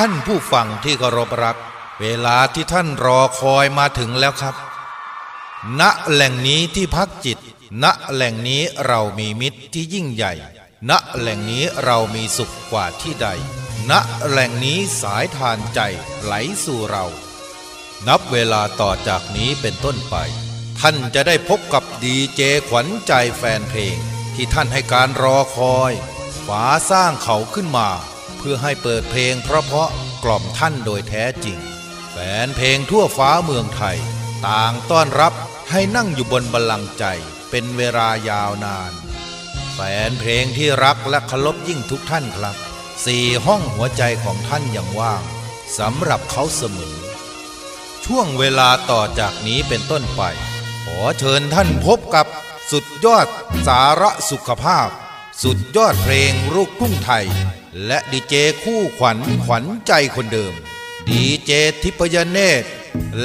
ท่านผู้ฟังที่เคารพรัก เวลาที่ท่านรอคอยมาถึงแล้วครับ ณแหล่งนี้ที่พักจิต ณแหล่งนี้เรามีมิตรที่ยิ่งใหญ่ ณแหล่งนี้เรามีสุขกว่าที่ใด ณแหล่งนี้สายทานใจไหลสู่เรา นับเวลาต่อจากนี้เป็นต้นไป ท่านจะได้พบกับดีเจขวัญใจแฟนเพลง ที่ท่านให้การรอคอยฝาสร้างเขาขึ้นมา เพื่อให้เปิดเพลงเพราะๆกล่อมท่านโดยแท้จริง แฟนเพลงทั่วฟ้าเมืองไทย ต่างต้อนรับให้นั่งอยู่บนบัลลังก์ใจ เป็นเวลายาวนาน แฟนเพลงที่รักและเคารพยิ่งทุกท่านครับสี่ห้องหัวใจของท่านยังว่างสำหรับเขาเสมอ ช่วงเวลาต่อจากนี้เป็นต้นไป ขอเชิญท่านพบกับสุดยอดสาระสุขภาพ สุดยอดเพลงลูกทุ่งไทย และดีเจคู่ขวัญขวัญใจคนเดิม ดีเจทิพยเนตร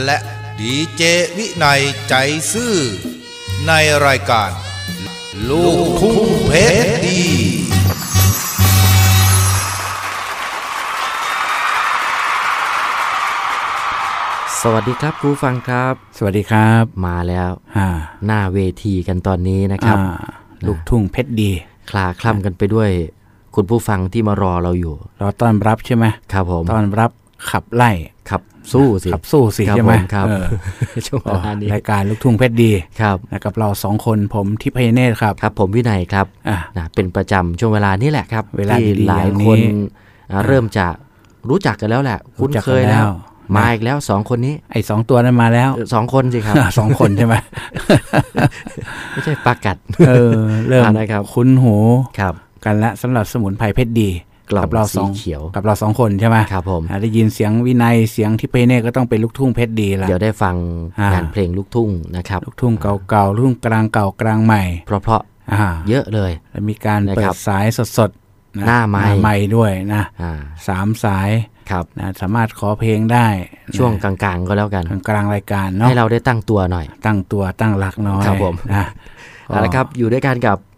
และดีเจวินัยใจซื่อ ในรายการ ลูกทุ่งเพชรดีสวัสดีครับครูฟังครับ สวัสดีครับมาแล้วอ่าหน้าเวทีกันตอนนี้นะครับอ่าลูกทุ่งเพชรดี คลาคล่ำกันไปด้วย คุณผู้ฟังที่มารอเราอยู่เราต้อนรับใช่ไหมครับผมต้อนรับขับไล่ขับสู้สิขับสู้สิครับใช่ไหมผมครับเออช่วงเวลานี้รายการลูกทุ่งเพชรดีครับนะกับเราสองคนผมทิพยเนตรครับครับ ผมวินัยครับอ่านะเป็นประจำช่วงเวลานี้แหละครับ เวลาที่ดีๆหลายอย่างนี้คนอ่าเริ่มจะรู้จักกันแล้วแหละ คุ้นรู้จักเคกันยแล้วแล้ว มาอีกแล้วสองคนนี้ไอ้สองตัวนั้นมาแล้วเออสองคนสิครับสองคนใช่ไหมไม่ใช่ปลากัด เออเริ่มอ่านะครับ คุ้นหูครับ กันละสำหรับสมุนไพรเพชรดีกล่องกัเราสองสีเขียวกับเราสองคนใช่ไหมครับผมอ่าได้ยินเสียงวินัยเสียงทิพยเนตรก็ต้องเป็นลูกทุ่งเพชรดีละเดี๋ยวได้ฟังอ่างงานเพลงลูกทุ่งนะครับลูกทุ่งเก่าๆลูกทุ่งกลางเก่ากลางใหม่ เพราะเพราะอ่าๆเยอะเลยแล้วมีการนะเปิครัดบสายสดๆะหน้าไมค์ไม้ด้วยนะอ่าสามสายครับนะสามารถขอเพลงได้นะช่วงกลางๆก็แล้วกันกลางๆรายการเนาะให้เราได้ตั้งตัวหน่อย ตั้งตัวตั้งหลักน้อยครับผมนะเอาละครับอยู่ด้วยกันกับอ่า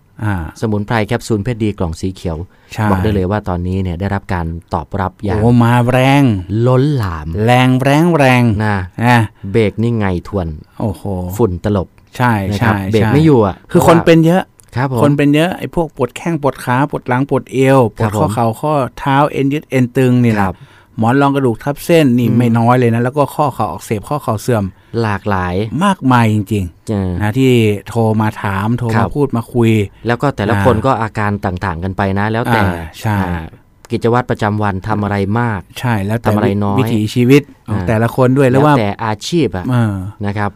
สมุนไพรแคปซูลเพชรดีกล่องสีเขียวใช่บอกได้เลยว่าตอนนี้เนี่ยได้รับการตอบรับอย่างโอ้มาแรง ล้นหลาม แรงแรงแรงนะนะเบรกนี่ไงทวน โอ้โหฝุ่นตลบ ใช่นะครัใช่เบรกใช่ไม่อยู่อะคือคนเป็นเยอะครับผมคนเป็นเยอะไอ้พวกปวดแข้งปวดขาปวดหลังปวดเอวปควรัดบข้อผมเข่าข้อเท้าเอ็นยึดเอ็นตึงนี่แหคละรับ หมอนรองกระดูกทับเส้นนี่อืมไม่น้อยเลยนะ แล้วก็ข้อเข่าอักเสบข้อเข่าเสื่อมหลากหลายมากมายจริงเออๆนะที่โทรมาถามโทรครัมาบพูดมาคุย แล้วก็แต่ละอ่าคนก็อาการต่างๆกันไปนะ แล้วแต่อ่าใช่อ่ากิจวัตรประจำวันทำอะไรมาก ใช่แล้วแต่ทำอะไรน้อยวิถีชีวิตของอ่าแต่ละคนด้วยแล้วว่าแต่อาชีพอะเออนะครับ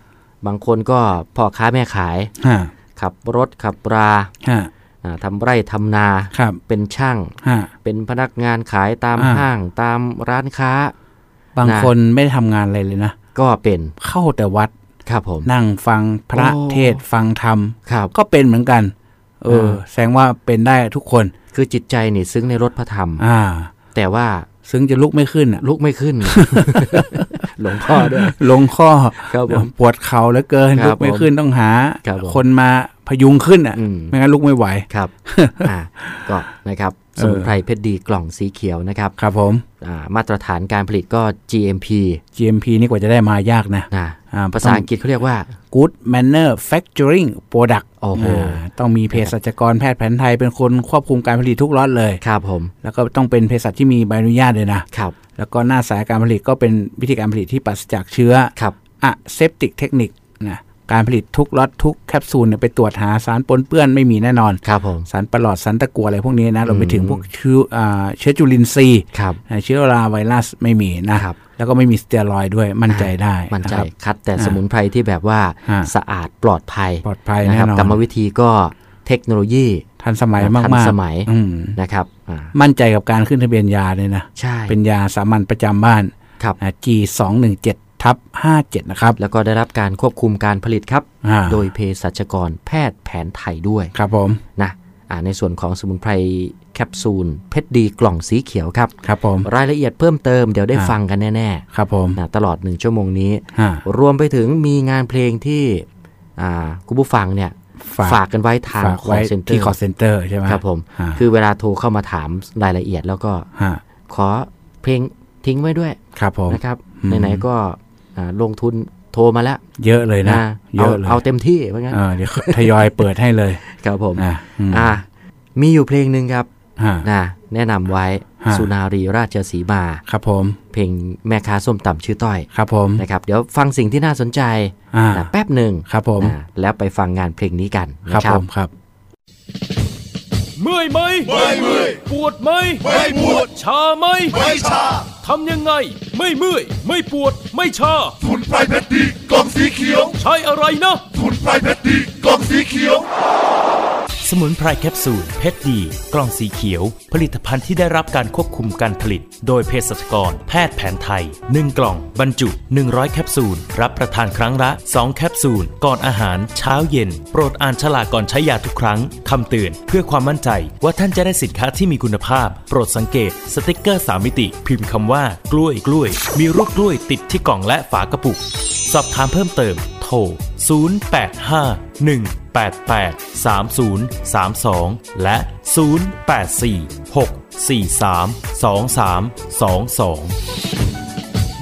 บางคนก็พ่อค้าแม่ขายฮะขับรถขับราฮะอ่า ทำไร่ทำนาครับเป็นช่างฮะเป็นพนักงานขายตามอ่าห้างตามร้านค้า บางนะคนไม่ได้ทำงานอะไรเลยนะ ก็เป็นเข้าแต่วัดครับผมนั่งฟังพระโอ้เทศน์ฟังธรรมครับก็เป็นเหมือนกัน เอออ่าแสดงว่าเป็นได้ทุกคน คือจิตใจนี่ซึ้งในรถพระธรรม อ่า แต่ว่าซึ่งจะลุกไม่ขึ้นอะ ลุกไม่ขึ้น หลวงพ่อด้วยลงข้อครับผมปวดเข่าเหลือเกินครับลุกไม่ขึ้นต้องหาครับผมคนมา พยุงขึ้นอะอืมไม่งั้นลุกไม่ไหวครับอ่าก็นะครับเออสมุนไพรเพชรดีกล่องสีเขียวนะครับครับผมอ่ามาตรฐานการผลิตก็ GMP GMP นี่กว่าจะได้มายากนะนะอ่าภาษาอังกฤษเขาเรียกว่า Good Manufacturing Product โอ้โหอ่าต้องมีเภสัชกรแพทย์แผนไทยเป็นคนควบคุมการผลิตทุกล็อตเลยครับผม แล้วก็ต้องเป็นเภสัชที่มีใบอนุญาตเลยนะครับแล้วก็หน้าสายการผลิตก็เป็นวิธีการผลิตที่ปราศจากเชื้อครับ aseptic technique นะ การผลิตทุกล็อตทุกแคปซูลเนี่ยไปตรวจหาสารปนเปื้อนไม่มีแน่นอนครับผมสารประหลอดสารตะกัวอะไรพวกนี้นะเราไปอืมถึงพวกเชื้ออ่าเชื้อจุลินทรีย์ครับอ่าเชื้อราไวรัสไม่มีนะครับแล้วก็ไม่มีสเตียรอยด์ด้วยมั่นใจได้ มั่นใจนะครับคัดแต่อ่าสมุนไพรที่แบบว่าอ่าสะอาดปลอดภัยปลอดภัยนะแน่ครับนอนกรรมวิธีก็เทคโนโลยีทันสมัยมากทันสมัยมากอืมนะครับอ่ามั่นใจกับการขึ้นทะเบียนยาเลยนะ ใช่ เป็นยาสามัญประจำบ้านครับนะ G 2 1 7 ทับ57 นะครับ แล้วก็ได้รับการควบคุมการผลิตครับอ่าโดยเภสัชกรแพทย์แผนไทยด้วย ครับผม นะอ่าในส่วนของสมุนไพรแคปซูลเพชรดีกล่องสีเขียวครับ ครับผม รายละเอียดเพิ่มเติมเดี๋ยวได้อ่าฟังกันแน่ครับผมๆนะตลอดหนึ่งชั่วโมงนี้อ่ารวมไปถึงมีงานเพลงที่อ่าคุณผู้ฟังเนี่ยฝากฝากกันไว้ทางฝากไว้ที่ call center call center ใช่ไหมครับผมอ่าคือเวลาโทรเข้ามาถามรายละเอียดแล้วก็ฮะขอเพลงทิ้งไว้ด้วย ครับผมนะครับอืมไหนๆก็อ่า ลงทุนโทรมาแล้ว เยอะเลยนะนะเยอะเอาเลยเอาเต็มที่ว่างั้นเออเดี๋ยวทยอยเปิดให้เลยครับผมนะอืมอ่ามีอยู่เพลงหนึ่งครับฮะนะแนะนำไว้ฮะสุนารีราชสีมาครับผม เพลงแม่ค้าส้มตำชื่อต้อยครับผมนะครับเดี๋ยวฟังสิ่งที่น่าสนใจอ่านะแป๊บหนึ่งครับผมนะแล้วไปฟังงานเพลงนี้กันครับนะผมครับเมื่อยไหมไม่เมื่อยปวดไหมไม่ปวดชาไหมไม่ชา ทำยังไง ไม่เมื่อย ไม่ปวด ไม่ชาสมุนไพรเพชรดีกล่องสีเขียว ใช้อะไรนะสมุนไพรเพชรดีกล่องสีเขียว สมุนไพรแคปซูลเพชรดี กล่องสีเขียว ผลิตภัณฑ์ที่ได้รับการควบคุมการผลิต โดยเภสัชกร แพทย์แผนไทย 1 กล่อง บรรจุ 100 แคปซูล รับประทานครั้งละ 2 แคปซูล ก่อนอาหาร เช้าเย็น โปรดอ่านฉลากก่อนใช้ยาทุกครั้งคำเตือนเพื่อความมั่นใจว่าท่านจะได้สินค้าที่มีคุณภาพ โปรดสังเกต สติกเกอร์ 3 มิติ พิมพ์คำว่า กล้วยกล้วย มีรูปกล้วยติดที่กล่องและฝากระปุก สอบถามเพิ่มเติม โทร 085 188 3032 และ 084 643 2322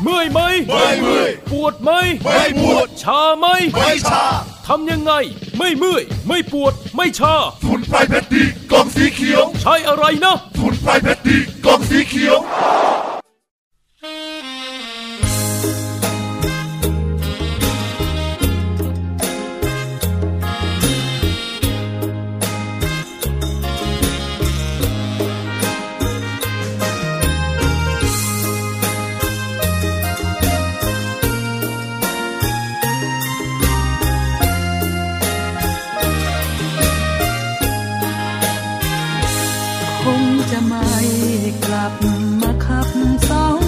เมื่อยไหมไม่เมื่อย ปวดไหมไม่ปวด ชาไหมไม่ชา ทำยังไง ไม่เมื่อย ไม่ปวด ไม่ชาสมุนไพรเพชรดีกล่องสีเขียว ใช้อะไรนะสมุนไพรเพชรดีกล่องสีเขียว จะไม่กลับมาขับสองแ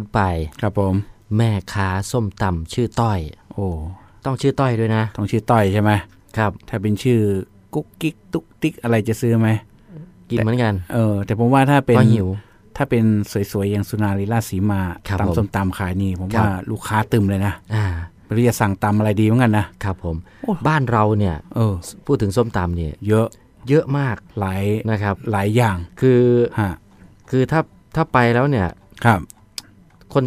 พ้นไป ครับผม แม่ค้าส้มตำชื่อต้อย โอ้ต้องชื่อต้อยด้วยนะต้องชื่อต้อยใช่ไหมครับ ถ้าเป็นชื่อกุ๊กกิ๊กตุ๊กติ๊กอะไรจะซื้อไหมกินเหมือนกัน เออ แต่ผมว่าถ้าเป็นก็หิว ถ้าเป็นสวยๆอย่างสุนารีราชสีมาครับผมตำส้มตำขายนี่ผมครับว่าลูกค้าตึมเลยนะอ่าไม่รู้จะสั่งตำอะไรดีเหมือนกันนะครับผม บ้านเราเนี่ยเออพูดถึงส้มตำเนี่ย เยอะเยอะมากหลายนะครับ หลายอย่างคือฮะคือถ้าถ้าไปแล้วเนี่ยครับ คน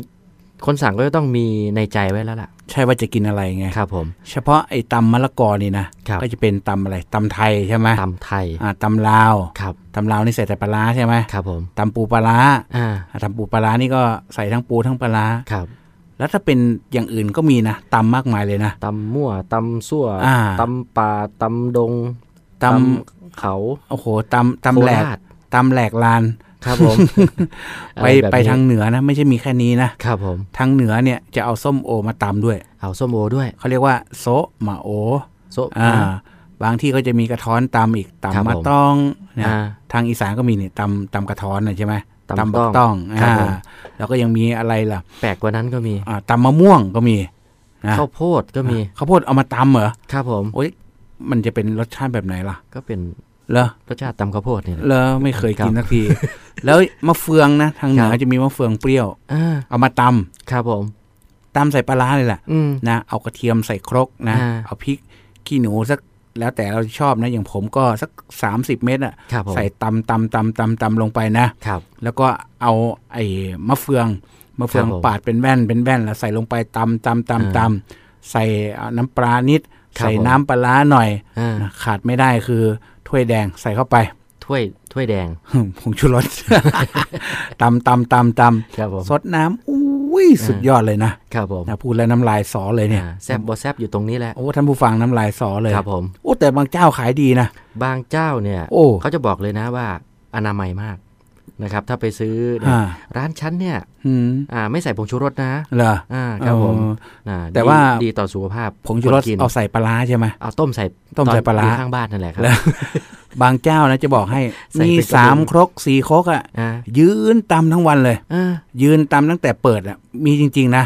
คนสั่งก็จะต้องมีในใจไว้แล้วล่ะ ใช่ว่าจะกินอะไรไงครับ ผม เฉพาะไอ้ตำมะละกอนี่นะครับก็จะเป็นตำอะไรตำไทยใช่ไหมตำไทยอ่าตำลาวครับตำลาวนี่ใส่แต่ปลาร้าใช่ไหมครับผมตำปูปลาร้าอ่าอ่าตำปูปลาร้านี่ก็ใส่ทั้งปูทั้งปลาร้าครับแล้วถ้าเป็นอย่างอื่นก็มีนะตำมากมายเลยนะตำมั่วตำซั่วอ่าตำป่าตำดงตเขาำโอ้โหตำตำแหลกโคราชตำแหลกลาน ครับผม ไปอะไรแบบนี้ไปทางเหนือนะ ไม่ใช่มีแค่นี้นะครับผม ทางเหนือเนี่ยจะเอาส้มโอมาตำด้วย เอาส้มโอด้วย เขาเรียกว่าโซะหมาโอโซอ่าบางที่ก็จะมีกระท้อนตำอีกครับตำมาผมต้องนะอ่าทางอีสานก็มีเนี่ยตำตำกระท้อนนะใช่ไหมตำบักต้องต้องครับอ่าผมแล้วก็ยังมีอะไรล่ะ แปลกกว่านั้นก็มีอ่าตำมะม่วงก็มีนะข้าวโพดก็มีข้าวโพดเอามาตำเหรอครับผมโอ้ยมันจะเป็นรสชาติแบบไหนล่ะ ก็เป็น เหรอรสชาติตำข้าวโพดนี่แหละเลอไม่เคยกินครับสักที แล้วมะเฟืองนะ ทางเหนือครับจะมีมะเฟืองเปรี้ยวอ่าเอามาตครับผมำตำใส่ปลาร้าเลยแหละอืมนะเอากระเทียมใส่ครกนะอ่าเอาพริกขี้หนูสักแล้วแต่เราชอบนะ อย่างผมก็สัก 30 เม็ดอะครับผมใส่ตำตำตำตำตำลงไปนะครับแล้วก็เอาไอ้มะเฟืองมะเฟืองครับผมปาดเป็นแว่นเป็นแว่น แล้วใส่ลงไปตำตำตำตอ่าำใส่น้ำปลานิดครับใส่ผมน้ำปลาร้าหน่อยอ่านะขาดไม่ได้คือ ถ้วยแดงใส่เข้าไป ถ้วยถ้วยแดงผงชูรสตำตำตำตครับผมำสดน้ำอุ้ยสุดยอดเลยนะครับผมนะพูดแล้วน้ำลายสอเลยเนี่ยอ่าแซบบอแซบอยู่ตรงนี้แหละโอ้ท่านผู้ฟังน้ำลายสอเลยครับผมโอ้แต่บางเจ้าขายดีนะ บางเจ้าเนี่ยโอ้เขาจะบอกเลยนะว่าอนามัยมาก นะครับถ้าไปซื้อเนี่ยอ่าร้านชั้นเนี่ยอืมอ่าไม่ใส่ผงชูรสนะเหรออ่าครับผมเอออ่าแต่ดีว่าดีต่อสุขภาพผงชูรสคนกินเอาใส่ปลาร้าใช่ไหมเอาต้มใส่ต้มใส่อนปลาร้าอยู่ข้างบ้านนั่นแหละครับแล้วบางเจ้านะจะบอกให้ใส่มีเป็นกระสามบุงครกสี่ครกอะอ่ายืนตำทั้งวันเลยอ่ายืนตำตั้งแต่เปิดอะมีจริง ๆ นะ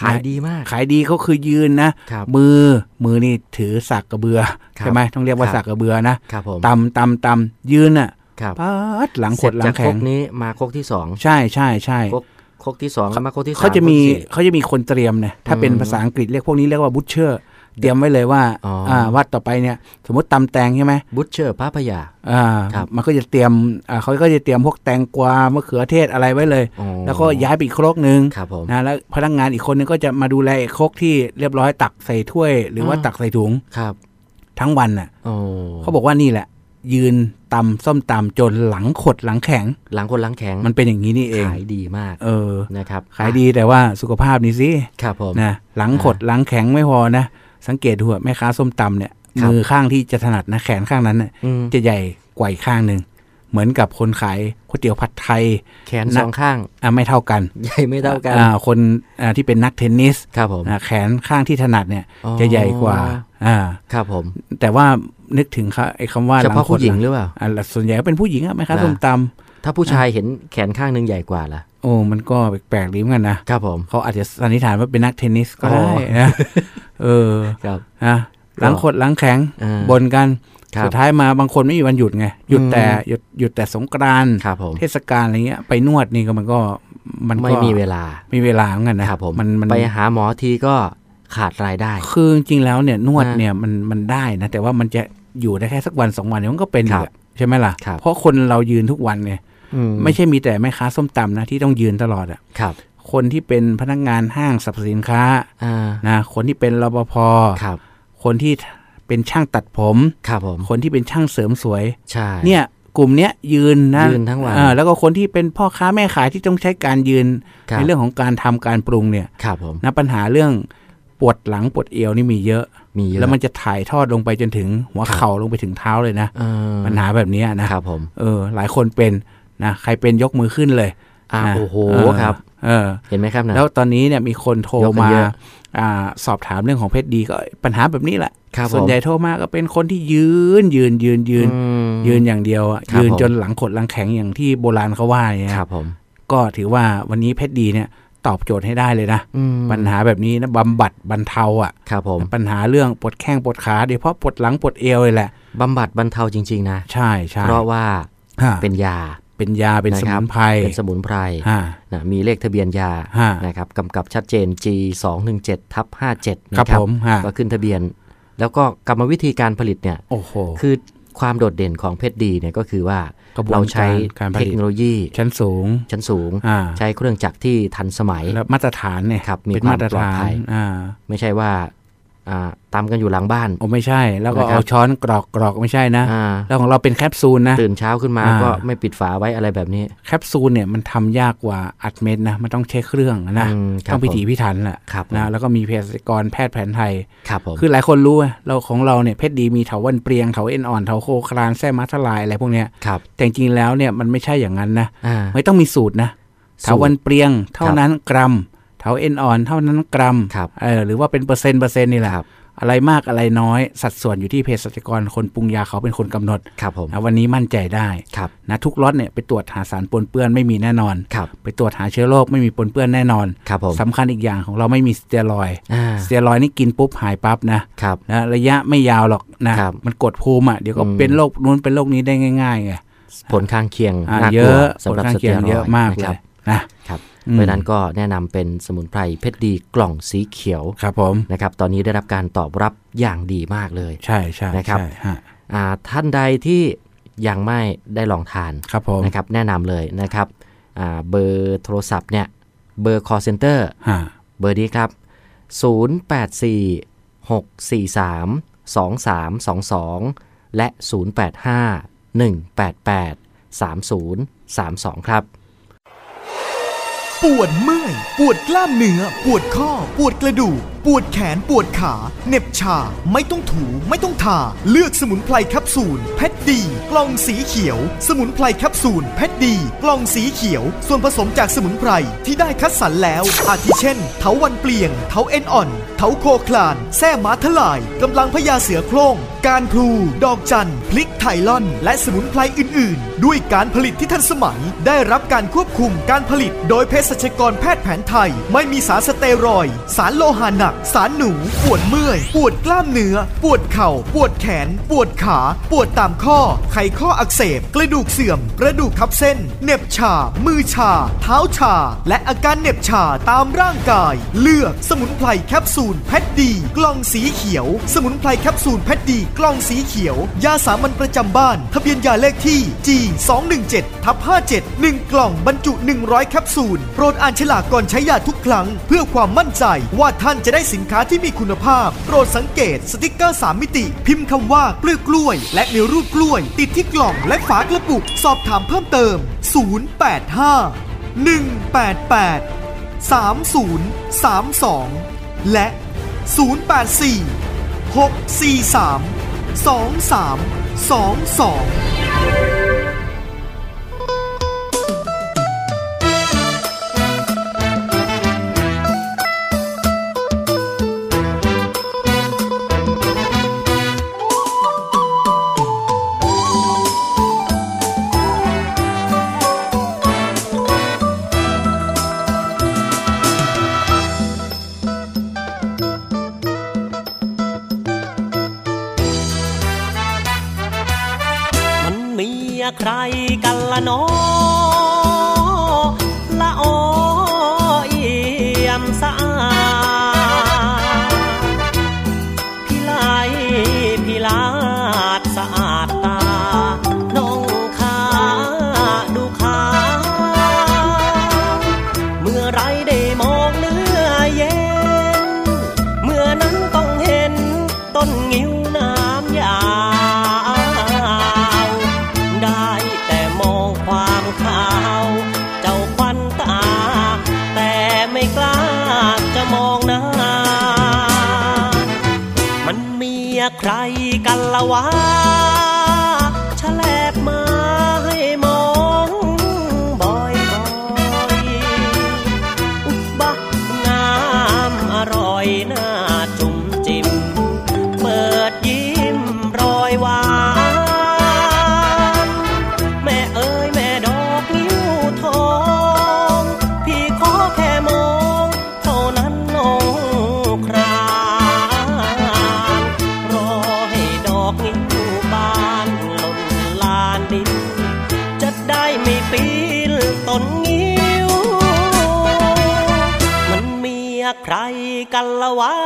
ขายดีมาก ขายดีเขาคือยืนนะครับมือมือนี่ถือสักกระเบือครับใช่ไหมต้องเรียกว่าครับสักกระเบือนะครับผมตำตำตำยืนอะ ครับปัดหลังขเสร็ดจหลัจางกครแข็งกนี้มาครกที่สองใช่ใช่ใช่ครกครกที่สองแล้วมาครกที่สามเขาจะมีครกที่สี่เขาจะมีคนเตรียมเนี่ยถ้าเป็นอืมภาษาอังกฤษเรียกพวกนี้เรียกว่าบุชเชอร์เตรียมไว้เลยว่าอ๋ออ่่าว่าต่อไปเนี่ย สมมติตำแตงใช่ไหมบุชเชอร์ป้าพยาอ่าครับมันก็จะเตรียมอ่าเขาก็จะเตรียมพวกแตงกวามะเขือเทศอะไรไว้เลยอ๋อแล้วก็ย้ายไปอีกครกหนึ่งครับผมนะแล้วพนักงานอีกคนนึงก็จะมาดูแลไอ้ครกที่เรียบร้อยตักใส่ถ้วย หรือว่าอ่าตักใส่ถุงครับ ทั้งวันน่ะโอ้เขาบอกว่านี่แหละ ยืนตำส้มตำจนหลังขดหลังแข็ง หลังคนหลังแข็งมันเป็นอย่างนี้นี่เองขายดีมาก เออนะครับ ขายดีแต่ว่าสุขภาพนี่สิครับผมนะหลังขดหลังแข็งไม่พอนะสังเกตดูอะแม่ค้าส้มตำเนี่ยครับมือข้างที่จะถนัดนะแขนข้างนั้นน่ะอืมจะใหญ่กว่าอีกข้างหนึ่ง เหมือนกับคนขายก๋วยเตี๋ยวผัดไทย แขนสองข้างอะไม่เท่ากัน ใหญ่ไม่เท่ากันอ่าคนอ่าที่เป็นนักเทนนิสครับผมอ่าแขนข้างที่ถนัดเนี่ยอ๋อจะใหญ่กว่าอ่าครับผม แต่ว่านึกถึงค่ะไอ้คำว่าเฉลัพาะขดผู้หญิงลัหรือเปล่าอ่าส่วนใหญ่ก็เป็นผู้หญิงอะแม่ค้านะส้มตถ้าผู้ชายเห็นแขนข้างหนึ่งใหญ่กว่าล่ะำโอ้มันก็แปลกๆดีเหมือนกันนะครับผมเขาอาจจะสันนิษฐานว่าเป็นนักเทนนิสก็อ๋ได้อนะเออครับนะ หลังขดหลังแข็งอ่าบนกันครับสุดท้ายมาบางคนไม่มีวันหยุดไงหยุดอืมแต่หยุดหยุดแต่สงกรานต์ครับผมเทศกาลอะไรเงี้ยไปนวดนี่ก็มันก็มันก็ไม่มีเวลา มีเวลาเหมือนกันนะครับผมมันมันไปหาหมอทีก็ขาดรายได้ คือจริงๆแล้วเนี่ยนวดอ่าเนี่ยมันมันได้นะ แต่ว่ามันจะอยู่ได้แค่สักวันสองวันเดี๋ยวมันก็เป็นอีครักบอะใช่ไหมล่ะครับเพราะคนเรายืนทุกวันเนี่ยอืไม่ใช่มีแต่แม่ค้าส้มตำนะที่ต้องยืนตลอดอะครับคนที่เป็นพนักงานห้างสรรพสินค้าอ่านะคนที่เป็นรปภครับ คนที่เป็นช่างตัดผมครับผมคนที่เป็นช่างเสริมสวยใช่เนี่ยกลุ่มเนี้ยยืนนะยืนทั้งวันอ่าแล้วก็คนที่เป็นพ่อค้าแม่ขายที่ต้องใช้การยืนครับในเรื่องของการทำการปรุงเนี่ยครับผมนะปัญหาเรื่องปวดหลังปวดเอวนี่มีเยอะมีเยอะแล้วมันจะถ่ายทอดลงไปจนถึงหัวครับเข่าลงไปถึงเท้าเลยนะเออปัญหาแบบเนี้ยนะครับผมเออหลายคนเป็นนะใครเป็นยกมือขึ้นเลยอ่านะโอ้โหเออครับ เออเห็นไหมครับนะแล้วตอนนี้เนี่ยมีคนโทรยกกันมาเยอะอ่าสอบถามเรื่องของเพชรดีก็ปัญหาแบบนี้แหละครับส่วนผมใหญ่โทรมาก็เป็นคนที่ยืนยืนยืนยืนอืมยืนอย่างเดียวอะครับยืนผมจนหลังขดหลังแข็งอย่างที่โบราณเขาว่าอย่างเงี้ยครับผมก็ถือว่าวันนี้เพชรดีเนี่ยตอบโจทย์ให้ได้เลยนะอืมปัญหาแบบนี้นะบำบัดบรรเทาอะครับผมปัญหาเรื่องปวดแข้งปวดขาโดยเฉพาะปวดหลังปวดเอวเลยแหละบำบัดบรรเทาจริง ๆ นะ ใช่ใช่เพราะว่าฮะเป็นยา เป็นยาเป็นสะคมุบนไพรเป็นสมุนไพรฮะนะมีเลขทะเบียนยาฮะนะครับกำกับชัดเจน G 2 1 7ทับ57นะครับครับผมฮะก็ขึ้นทะเบียน แล้วก็กรรมวิธีการผลิตเนี่ยโอ้โหคือความโดดเด่นของเพชรดีเนี่ยก็คือว่ากระบวนการเราใช้การผลิตเทคโนโลยี ชั้นสูง ชั้นสูงอ่าใช้เครื่องจักรที่ทันสมัยแล้วมาตรฐานเนี่ยครับมีเป็นความมาตรปลอดฐาภันยอ่าไม่ใช่ว่าอ่า ตามกันอยู่หลังบ้านโอ้ไม่ใช่ แล้วก็นะครับเอาช้อนกรอกกรอกไม่ใช่นะอ่าแล้วของเราเป็นแคปซูลนะ ตื่นเช้าขึ้นมาอ่าก็ไม่ปิดฝาไว้อะไรแบบนี้ แคปซูลเนี่ยมันทำยากกว่าอัดเม็ดนะ มันต้องใช้เครื่องนะอืมครับต้องพิถีพิถันแหละครับผมนะแล้วก็มีเภสัชกรแพทย์แผนไทยครับผมคือหลายคนรู้อะเราของเราเนี่ยเพชรดีมีเถาวันเปรียงเถาเอ็นอ่อนเถาโคคลานแส้มัทลายอะไรพวกเนี้ยครับแต่จริงๆแล้วเนี่ยมันไม่ใช่อย่างนั้นนะอ่าไม่ต้องมีสูตรนะสูตรเถาวันเปรียงเท่านั้นกรัม เถาเอ็นอ่อนเท่านั้นกรัมครับเออหรือว่าเป็นเปอร์เซ็นต์เปอร์เซ็นต์นี่แหละครับอะไรมากอะไรน้อยสัดส่วนอยู่ที่เภสัชกรคนปรุงยาเขาเป็นคนกำหนดครับผมนะวันนี้มั่นใจได้ครับนะทุกล็อตเนี่ยไปตรวจหาสารปนเปื้อนไม่มีแน่นอนครับไปตรวจหาเชื้อโรคไม่มีปนเปื้อนแน่นอนครับผมสำคัญอีกอย่างของเราไม่มีสเตียรอยด์อ่าสเตียรอยด์นี่กินปุ๊บหายปั๊บนะครับนะระยะไม่ยาวหรอกนะครับมันกดภูมิอะเดี๋ยวก็อืมเป็นโรคนู้นเป็นโรคนี้ได้ง่ายๆไงผลข้างเคียงอ่าน่ากเยลัวอะสำหรับผลข้างสเคีเตียยงรอยเยอะด์มากนะเลครับยนะครับอืม เพราะฉะนั้นก็แนะนำเป็นสมุนไพรเพชรดีกล่องสีเขียวครับผมนะครับตอนนี้ได้รับการตอบรับอย่างดีมากเลย ใช่ใช่นะครับใช่ฮะอ่าท่านใดที่ยังไม่ได้ลองทานครับผมนะครับแนะนำเลยนะครับอ่าเบอร์โทรศัพท์เนี่ยเบอร์ call center ฮะเบอร์นี้ครับ 084 643 2322 และ 085 188 3032 ครับ ปวดเมื่อย ปวดกล้ามเนื้อ ปวดข้อ ปวดกระดูก ปวดแขนปวดขาเหน็บชา ไม่ต้องถูไม่ต้องทา เลือกสมุนไพรแคปซูลเพชรดี กล่องสีเขียว สมุนไพรแคปซูลเพชรดี กล่องสีเขียว ส่วนผสมจากสมุนไพรที่ได้คัดสรรแล้ว อาทิเช่น เถาวัลย์เปรียง เถาเอ็นอ่อน เถาโคคลาน แส้ม้าทะลายกำลังพญาเสือโคร่งกานพลูดอกจันทน์พริกไทยล่อน และสมุนไพรอื่น ๆ ด้วยการผลิตที่ทันสมัย ได้รับการควบคุมการผลิต โดยเภสัชกรแพทย์แผนไทย ไม่มีสารสเตียรอยด์สารโลหะหนักสารหนู ปวดเมื่อย ปวดกล้ามเนื้อ ปวดเข่า ปวดแขน ปวดขา ปวดตามข้อ ไขข้ออักเสบ กระดูกเสื่อม กระดูกทับเส้น เน็บชา มือชา เท้าชา และอาการเน็บชาตามร่างกาย เลือกสมุนไพรแคปซูลเพชรดี กล่องสีเขียว สมุนไพรแคปซูลเพชรดี กล่องสีเขียว ยาสามัญประจำบ้าน ทะเบียนยาเลขที่ G 217ทับ57 1 กล่องบรรจุ 100 แคปซูล โปรดอ่านฉลากก่อนใช้ยาทุกครั้ง เพื่อความมั่นใจว่าท่านจะได้สินค้าที่มีคุณภาพ โปรดสังเกตสติกเกอร์ 3 มิติ พิมพ์คำว่าเกลือกล้วย และมีรูปกล้วย ติดที่กล่องและฝากระปุก สอบถามเพิ่มเติม 085 188 3032 และ 084 643 2322 ใครกันละเนอ ใครกันละวะ while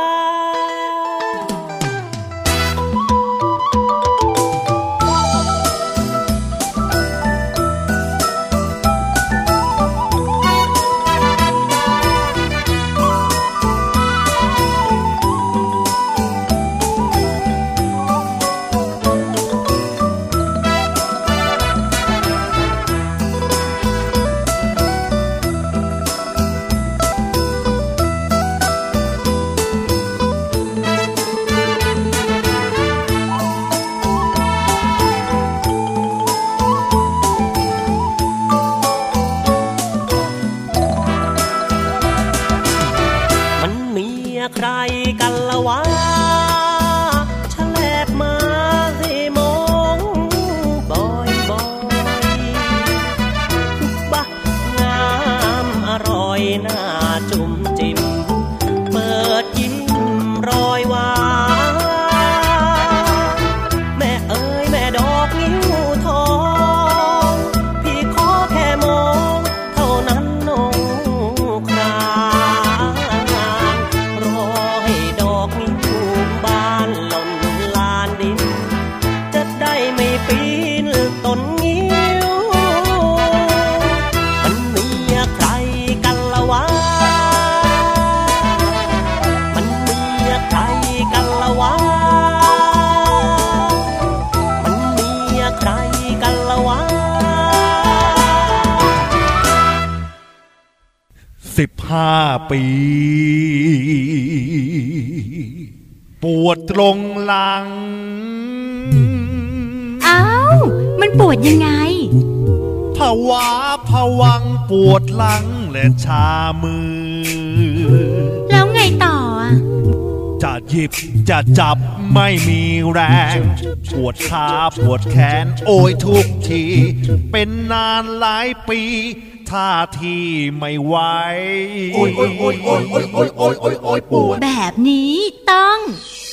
ปี ปวดตรงหลัง อ้าว มันปวดยังไงภาวะผวังปวดหลังและชามือ แล้วไงต่ออะจะหยิบจะจับไม่มีแรง ปวดขาปวดแขนโอยทุกที เป็นนานหลายปี ท่าทีไม่ไหวโอยโอยโอยโอยโอยโอยโอยโอยโอยปวดแบบนี้ต้อง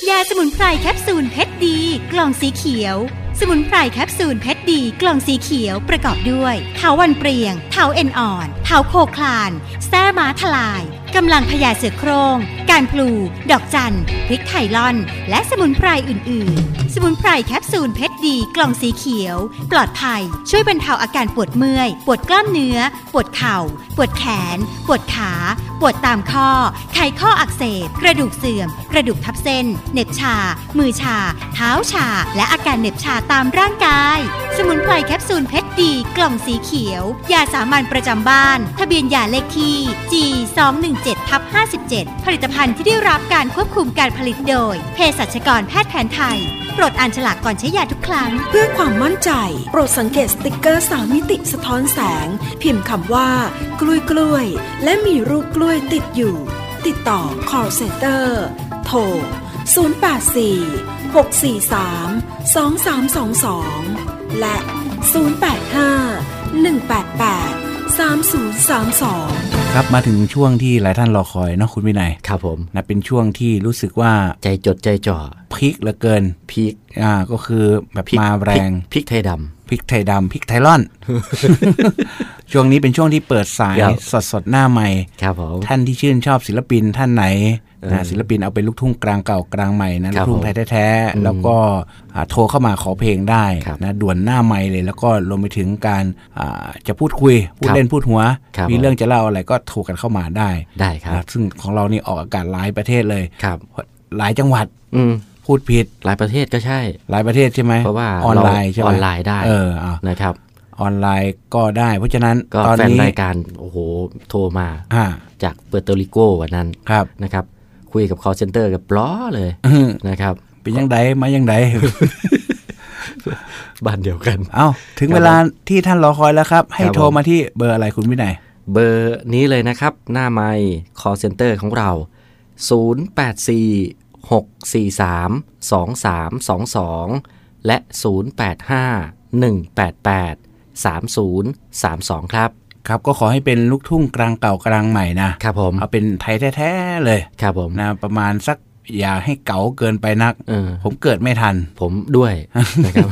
ยาสมุนไพรแคปซูลเพชรดี กล่องสีเขียว สมุนไพรแคปซูลเพชรดี กล่องสีเขียวประกอบด้วยเถาวันเปรียงเถาเอ็นอ่อนเถาโคคลาน แส้ม้าทลาย กำลังพญาเสือโครง การพลู ดอกจันพริกไทยลอน และสมุนไพรอื่น ๆ สมุนไพรแคปซูลเพชรดี กล่องสีเขียว ปลอดภัย ช่วยบรรเทาอาการปวดเมื่อย ปวดกล้ามเนื้อ ปวดเข่า ปวดแขน ปวดขา ปวดตามข้อ ไขข้ออักเสบ กระดูกเสื่อม กระดูกทับเส้น เหน็บชา มือชา เท้าชา และอาการเหน็บชาตามร่างกาย สมุนไพรแคปซูลเพชรดี กล่องสีเขียว ยาสามัญประจำบ้าน ทะเบียนยาเลขที่ G 2 1 7ทับ57 ผลิตภัณฑ์ที่ได้รับการควบคุมการผลิตโดยเภสัชกรแพทย์แผนไทย โปรดอ่านฉลากก่อนใช้ยาทุกครั้ง เพื่อความมั่นใจ โปรดสังเกตสติกเกอร์สามมิติสะท้อนแสง พิมพ์คำว่า กล้วยกล้วย และมีรูปกล้วยติดอยู่ ติดต่อ call center โทร 084 643 2322 และ 085 188 3032 ครับมาถึงช่วงที่หลายท่านรอคอยเนาะคุณวินัยครับผมนะเป็นช่วงที่รู้สึกว่าใจจดใจจ่อพีคเหลือเกินพีกอ่าก็คือแบบพริกมาแรงพริกไทยดพริกไทยดำพริกไทยร่อน ช่วงนี้เป็นช่วงที่เปิดสายครับสดสดๆหน้าใหม่ำครับผมท่านที่ชื่นชอบศิลปินท่านไหนเออนะศิลปินเอาเป็นลูกทุ่งกลางเก่ากลางใหม่นะคลูรักบทุ่งไทยแท้อืมๆแล้วก็อ่าโทรเข้ามาขอเพลงได้ครับนะด่วนหน้าใหม่เลย แล้วก็รวมไปถึงการอ่าจะพูดคุยพูดครับเล่นพูดหัวครับมีเรื่องจะเล่าอะไรก็โทรกันเข้ามาได้ได้ครับนะซึ่งของเรานี่ออกอากาศหลายประเทศเลยครับ หลายจังหวัด อืมพูดผิดหลายประเทศก็ใช่ หลายประเทศใช่ไหมเพราะว่าออนไลน์ใช่ไหมออนไลน์ได้เออเอานะครับ ออนไลน์ก็ได้ เพราะฉะนั้นก็ตอนแฟนนี้รายการโอ้โหโทรมาอ่าจากเปอร์โตริโกวันนั้นครับนะครับ คุยกับ call center กับล้อเลยอื้อนะครับ เป็นยังไงมายังไงบ้านเดียวกัน เอาถึงครับเวลาที่ท่านรอคอยแล้วครับ ให้ครับโทรผมมาที่เบอร์อะไรคุณวินัย เบอร์นี้เลยนะครับ หน้าไมค์ call center ของเรา 084 643 2322 และ 085 188 3032 ครับ ครับก็ขอให้เป็นลูกทุ่งกลางเก่ากลางใหม่นะครับผม เอาเป็นไทยแท้ๆเลยครับผมนะประมาณสักอย่าให้เก๋าเกินไปนักเออผมเกิดไม่ทัน ผมด้วยนะครับ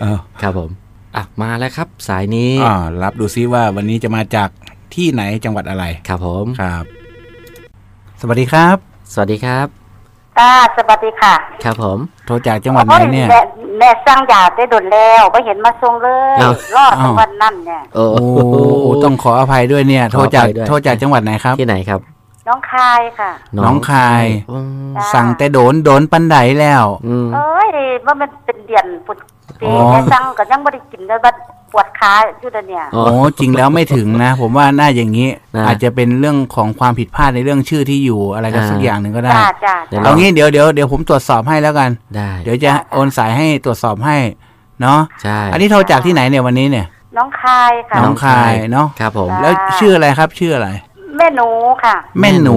เออครับผม อะมาแล้วครับ สายนี้อ่ารับดูซิว่าวันนี้จะมาจากที่ไหนจังหวัดอะไร ครับผมครับ สวัสดีครับ สวัสดีครับค่ะสวัสดีค่ะ ครับผม โทรจากจังหวัดไหนเนี่ย แม่แม่สร้างยาได้โดนแล้วไม่เห็นมาส่งเลยเอ้ารอดทั้งวันนั่นเนี่ยโอ้โอ้ต้องขออภัยด้วยเนี่ย โทรจากขออภัยด้วยโทรจากจังหวัดไหนครับ ที่ไหนครับ น้องคายค่ะ น้องคายอืมจ้าสั่งแต่โดนโดนปันไดแล้วอืมเอ้ยว่ามันเป็นเดือน ปุดปีอ๋อแม่สั่งก็ยังไม่ได้กินเลยบัดปวดขาอยู่เดี๋ยวเนี่ย อ๋อโอ้จริงแล้วไม่ถึงนะ ผมว่าน่าอย่างนี้ นะอาจจะเป็นเรื่องของความผิดพลาดในเรื่องชื่อที่อยู่อะไรกันอ่า สักอย่างหนึ่งก็ได้ จ้าจ้าเดี๋ยว เอางี้เดี๋ยวเดี๋ยวเดี๋ยวผมตรวจสอบให้แล้วกัน ได้เดี๋ยวจะโอนสายให้ตรวจสอบให้ เนาะใช่ อันนี้โทรจากที่ไหนเนี่ยวันนี้เนี่ย น้องคายค่ะน้องคายเนาะ ครับผม แล้วชื่ออะไรครับชื่ออะไร แม่หนูค่ะ แม่หนู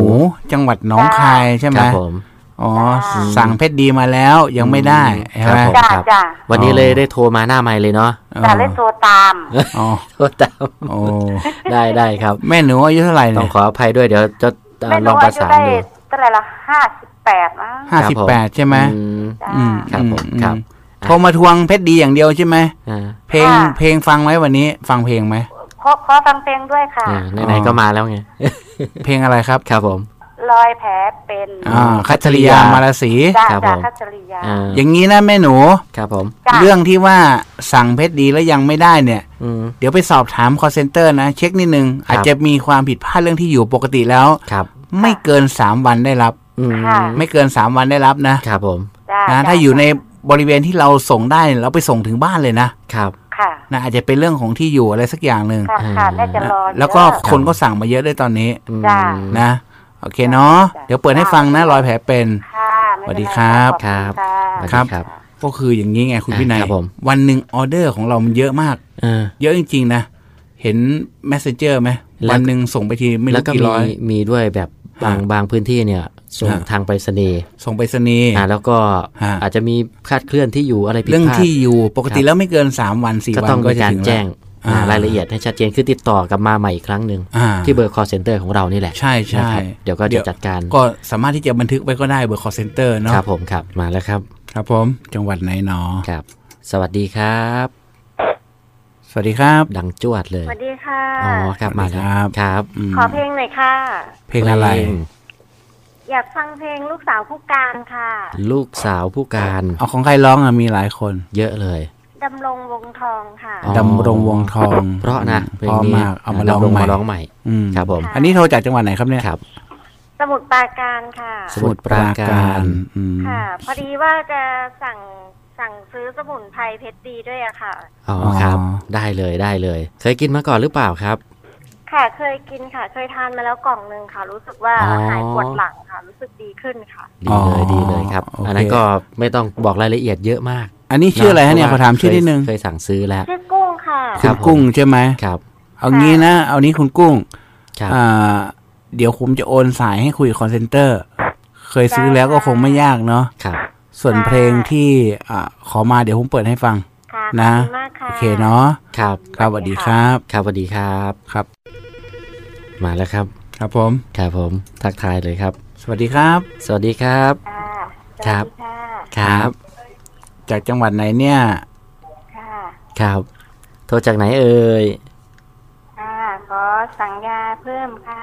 จังหวัดหน้องคายใช่ไหมครับผม อ๋อจ้าสั่งเพชรดีมาแล้วยังไม่ได้ใช่ไหมครับผมจ้าจ้าวันนี้เลยได้โทรมาหน้าไมค์เลยเนาะจ้าเล่นโทรตามอ๋อโทรตามโอ้ได้ได้ครับ แม่หนูอายุเท่าไหร่ต้เนี่องยขออภัยด้วยเดี๋ยวจะเอ่อแม่หลนูองปอาระยุสานได้ดูเท่าไหร่ละห้าสิบแปดมั้งห้าสิบแปดใช่ไหมอืมจ้าอืมครับผมอืครับโทรมาทวงเพชรดีอย่างเดียวใช่ไหมอ่าเพลงเพลงฟังไหมวันนี้ ฟังเพลงไหมขอขอฟังเพลงด้วยค่ะอ่าไหนๆก็มาแล้วไงเพลงอะไรครับครับผม รอยแผลเป็นอ่าคัตริยามาลาสีจ้าครับจ้าผม คัจริยา อ่าอย่างนี้นะแม่หนู ครับผม จ้าเรื่องที่ว่าสั่งเพชรดีแล้วยังไม่ได้เนี่ย อืม เดี๋ยวไปสอบถาม call center นะ เช็คนิดนึงครับอาจจะมีความผิดพลาดเรื่องที่อยู่ปกติแล้ว ครับ ไม่เกิน 3 วันได้รับ อืม ค่ะ ไม่เกิน 3 วันได้รับนะครับผม จ้านะจ้ถ้าอยู่ในบริเวณที่เราส่งได้เราไปส่งถึงบ้านเลยนะครับ ค่ะนะอาจจะเป็นเรื่องของที่อยู่อะไรสักอย่างหนึ่งค่ะค่ะแม่จะรอแล้วก็เยอะคนก็สั่งมาเยอะด้วยตอนนี้อืม จ้า นะ โอเคเนาะจ้ะเดี๋ยวเปิดให้ฟังนะรอยแผลเป็นค่ะไม่สวัสดีเป็นไครับขอณค่ะสวัสดีครับครับ ก็คืออย่างนี้ไงคุณอ่าพี่นายครับผมวันหนึ่งออเดอร์ของเรามันเยอะมากเออเยอะจริง ๆ นะ เห็น messenger ไหมแล้ววันหนึ่งส่งไปทีไม่แล้วรู้ก็กี่มีร้อยมีด้วยแบบบางบางพื้นที่เนี่ยส่งฮะทางไปรษณีย์ส่งไปรษณีย์อ่าแล้วก็ฮะอาจจะมีคลาดเคลื่อนที่อยู่อะไรผิดเรื่องพลาดที่อยู่ปกติครับแล้วไม่เกิน 3 วัน4ก็วันต้องก็มีจะการถึงแจ้งอ่อ่า รายละเอียดให้ชัดเจนคือติดต่อกลับมาใหม่อีกครั้งหนึ่งอ่าที่เบอร์ call center ของเรานี่แหละ ใช่ใช่นะครับเดี๋ยวก็จะจัดการ ก็สามารถที่จะบันทึกไว้ก็ได้เบอร์ call center เนาะครับผมครับมาแล้วครับ ครับผมจังหวัดไหนหนอครับ สวัสดีครับ สวัสดีครับ ดังจวดเลยสวัสดีค่ะอ๋อครับมาแล้วครับครับมขอเพลงหน่อยค่ะ เพลงอะไร อยากฟังเพลงลูกสาวผู้การค่ะ ลูกสาวผู้การ เอาของใครร้องอะมีหลายคน เยอะเลย ดำรงวงทองค่ะ อ๋อ ดำรงวงทองเพราะนะเพลเพงราะนี้มากเอามาร้องดำรงใหม่มาร้องใหม่ อืมครับผม อันนี้โทรจากจังหวัดไหนครับเนี่ยครับ สมุดปราการค่ะ สมุทรปราการอืมค่ะ พอดีว่าจะสั่งสั่งซื้อสมุนไพรเพชรดีด้วยอะค่ะ อ๋อครับ ได้เลยได้เลย เคยกินมาก่อนหรือเปล่าครับ ค่ะเคยกินค่ะ เคยทานมาแล้วกล่องหนึ่งค่ะ รู้สึกว่าอ๋อ หายปวดหลังค่ะ รู้สึกดีขึ้นค่ะ ดีเลยดีเลยครับ โอเค อันนั้นก็ไม่ต้องบอกรายละเอียดเยอะมากอันนี้ชื่ออะไรฮะเนี่ยพขอว่าถามชื่อนิดนึงเคยสั่งซื้อแล้ว ชื่อกุ้งค่ะครัคุบณผมกุ้งใช่ไหมครับเอางี้นะ เอานี้คุณกุ้งครับอ่าเดี๋ยวผมจะโอนสายให้คุยกับคอนเซนเตอร์ เคยซื้อแล้วก็คงไม่ยากเนาะครับ ส่วนเพลงที่อ่าขอมาเดี๋ยวผมเปิดให้ฟัง ค่ะนะขอบคุณมากค่ะโอเคเนาะครับ ครับสวัสดีครับ ครับสวัสดีครับครับ มาแล้วครับ ครับผมครับผม ทักทายเลยครับ สวัสดีครับ สวัสดีครับค่ะครับสวัสดีค่ะครับ จากจังหวัดไหนเนี่ยค่ะครับ โทรจากไหนเอ่ยค่ะขอสั่งยาเพิ่มค่ะ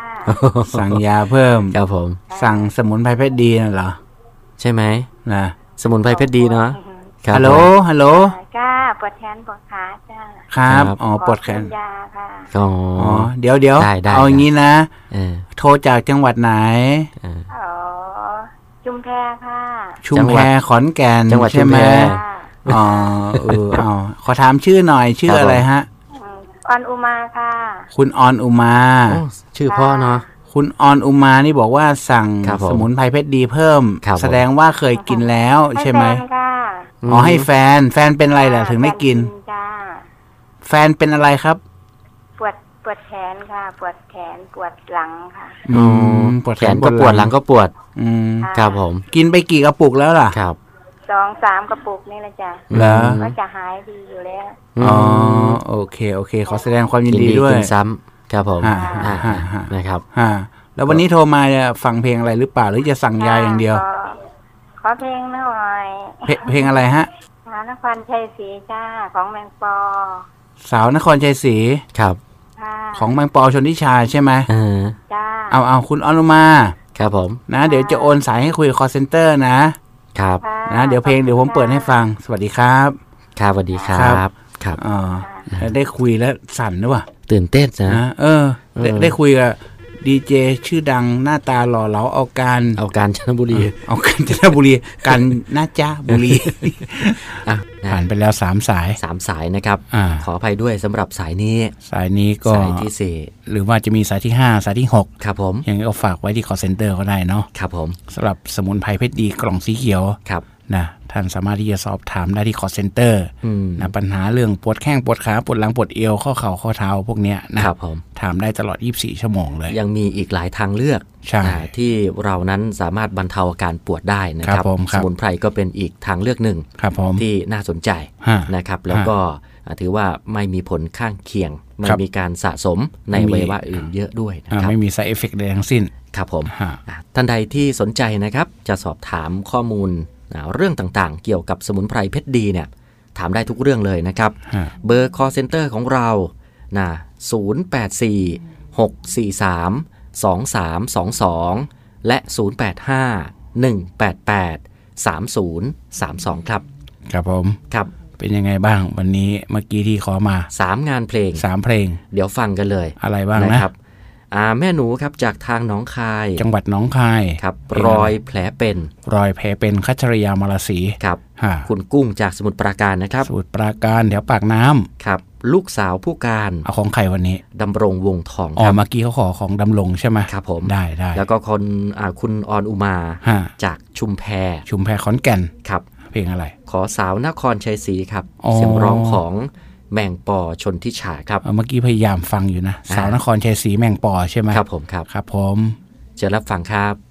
สั่งยาเพิ่มครับผม สั่งสมุนไพรเพชรดีน่ะเหรอ ใช่ไหมนะสมุนไพรเพชรดีเนาะครับ ฮัลโหลผมฮัลโหล จ้า ปวดแขนปวดขาจ้า ครับครับอ๋อ ปวดแขนขอกิยาค่ะอ๋ออ๋อ เดี๋ยวเดี๋ยวได้ได้เอาอย่างนี้นะเออโทรจากจังหวัดไหนเอออ๋อจุมแพค่ะ ชุมจังแพหวัดขอนแก่นจังหวัดใช่ไหมชุมแพค่ะอ๋อ เออเอาขอถามชื่อหน่อย ชื่อครับอะไรฮะอืมออนอุมาค่ะ คุณออนอุมาโอ้ชื่อพ่อเนาะคุณออนอุมานี่บอกว่าสั่งครับผมสมุนไพรเพชรดีเพิ่มครับผมแสดงว่าเคยกินแล้วใช่ไหมแฟนค่ะ อ๋อให้แฟน แฟนเป็นอะไรล่ะถึงได้กิน จ้าแฟนเป็นอะไรครับ ปวดปวดแขนค่ะ ปวดแขนปวดหลังค่ะอืมปวดแขนก็ปวดหลังก็ปวด อืมค่ะครับผม กินไปกี่กระปุกแล้วล่ะ ครับสองสามกระปุกนี่แหละจ้ะเหรอก็จะหายดีอยู่แล้ว อ๋อโอเค โอเค ขอแสดงความยินกินดีดีด้วย กินซ้ำครับผมอ่าอ่าอ่าอ่า นะครับ ฮะแล้ววันนี้โทรมาจะฟังเพลงอะไรหรือเปล่าหรือจะสั่งยาอย่างเดียว ขอข อเพลงหน่อยเพลเพลงอะไรฮะสาวนครชัยศรีจ้าของแมงปอ สาวนครชัยศรีครับ ค่ะของแมงปอชนทิชาใช่ไหมเออจ้าเอาเอาคุณอนุมา ครับผม นะ เดี๋ยวจะโอนสายให้คุยกับ call center นะครับนะเดี๋ยวเพลงเดี๋ยวผมเปิดให้ฟัง สวัสดีครับ ครับสวัสดีครัครับ บ ครับ อ๋อแล้วได้คุยแล้วสั่นหรือเปล่าตื่นเต้นนะ นะเออได้เออ ได้คุยกับ ดีเจชื่อดังหน้าตาหล่อเหลาเอาการเอาการชนบุรี เอาการจันทบุรีกันนะจ้าบุรีอะนะผ่านไปแล้วสามสายสามสายนะครับอ่าขออภัยด้วยสำหรับสายนี้ สายนี้ก็สายที่สี่หรือว่าจะมีสายที่5สายที่6ครับผมยังไงก็ฝากไว้ที่ call center ก็ได้เนาะครับผมสำหรับสมุนไพรเพชรดีกล่องสีเขียวครับ นะท่านสามารถที่จะสอบถามได้ที่ call center อืมนะปัญหาเรื่องปวดแข้งปวดขาปวดหลังปวดเอวข้อเข่าข้อเท้าพวกเนี้ยนะครับผมถามได้ตลอด 24 ชั่วโมงเลย ยังมีอีกหลายทางเลือกใช่อ่าที่เรานั้นสามารถบรรเทาอาการปวดได้นะคครัรับบผมคสรับมุนไพรก็เป็นอีกทางเลือกหนึ่งครับผมที่น่าสนใจฮะนะครับ แล้วก็อ่าถือว่าไม่มีผลข้างเคียง ไม่ครับมีการสะสมในไม่มีอวัยวะอื่นเยอะด้วยนะอ่าครับไม่มี side effect ใดทั้งสิ้นครับผมฮะอ่าท่านใดที่สนใจนะครับจะสอบถามข้อมูลอ่า เรื่องต่างๆ เกี่ยวกับสมุนไพรเพชรดีเนี่ยถามได้ทุกเรื่องเลยนะครับฮะเบอร์ call center ของเรานะ084 643 2322 และ 085 188 3032 ครับ ครับผมครับเป็นยังไงบ้างวันนี้เมื่อกี้ที่ขอมา 3 งานเพลง 3 เพลง เดี๋ยวฟังกันเลย อะไรบ้างนะนะครับอ่า แม่หนูครับจากทางหน้องคาย จังหวัดหนองคายครับเพลงรอะไรอยแผลเป็น รอยแผลเป็นคัชรยามาลาสีครับฮะคุณกุ้งจากสมุทรปราการนะครับสูตรปราการแถวปากน้ำครับ ลูกสาวผู้การเอาของใครวันนี้ดำรงวงทองอ๋คอรับเมื่อกี้เขาขอของดำรงใช่ไหมครับผมได้ได้แล้วก็คนอ่าคุณออนอุมาฮะจากชุมแพชุมแพขอนแก่นครับเพลงอะไร ขอสาวนครชัยศรีครับอ๋อเสียงร้องของ แมงปอชนทิชาครับเออเมื่อกี้พยายามฟังอยู่นะอ่าสาวนครชัยศรีแมงปอใช่ไหมครับผมครับครับผมเชิญรับฟังครับบ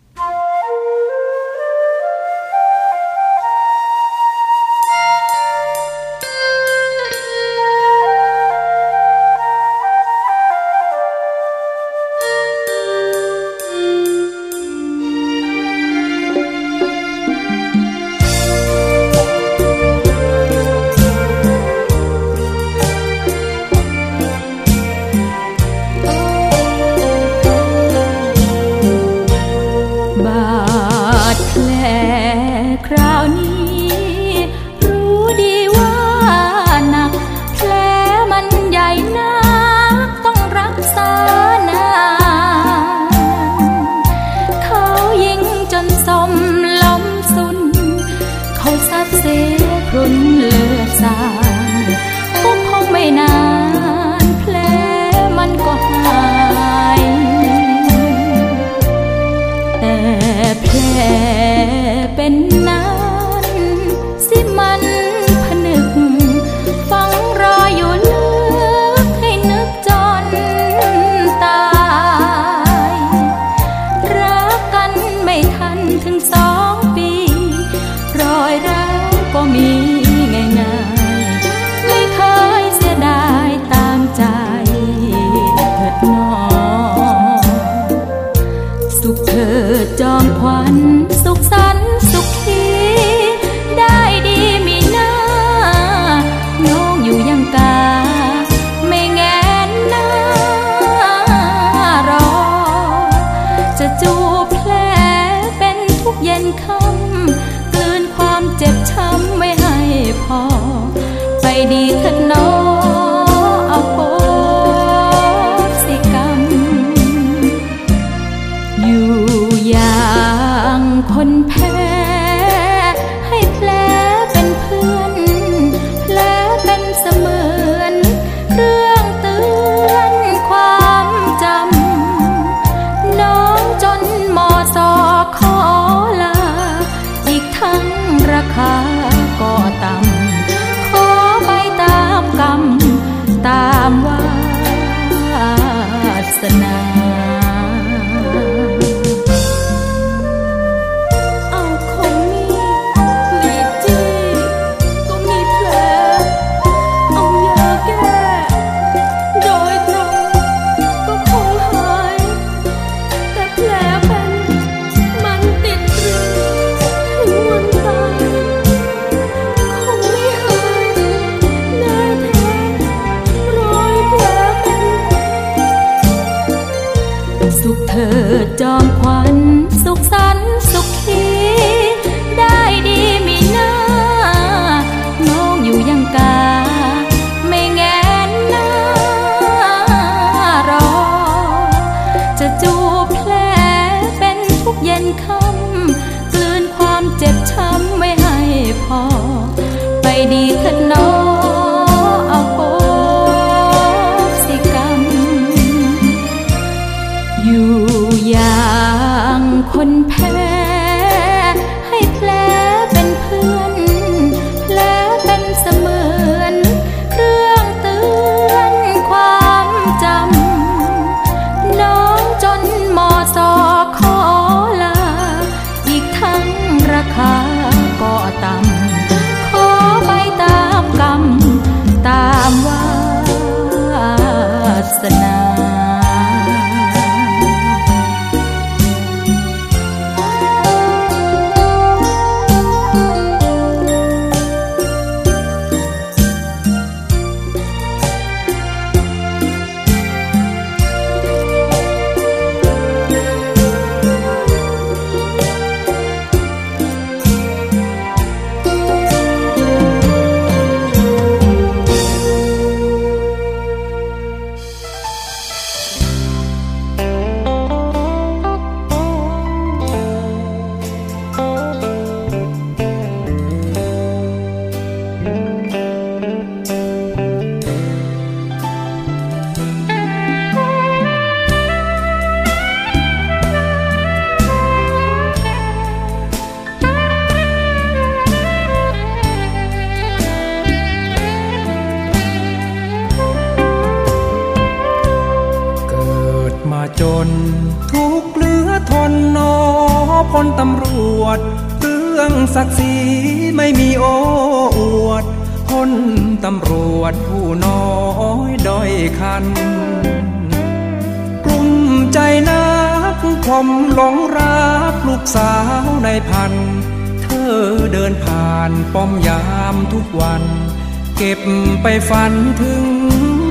ไปฝันถึง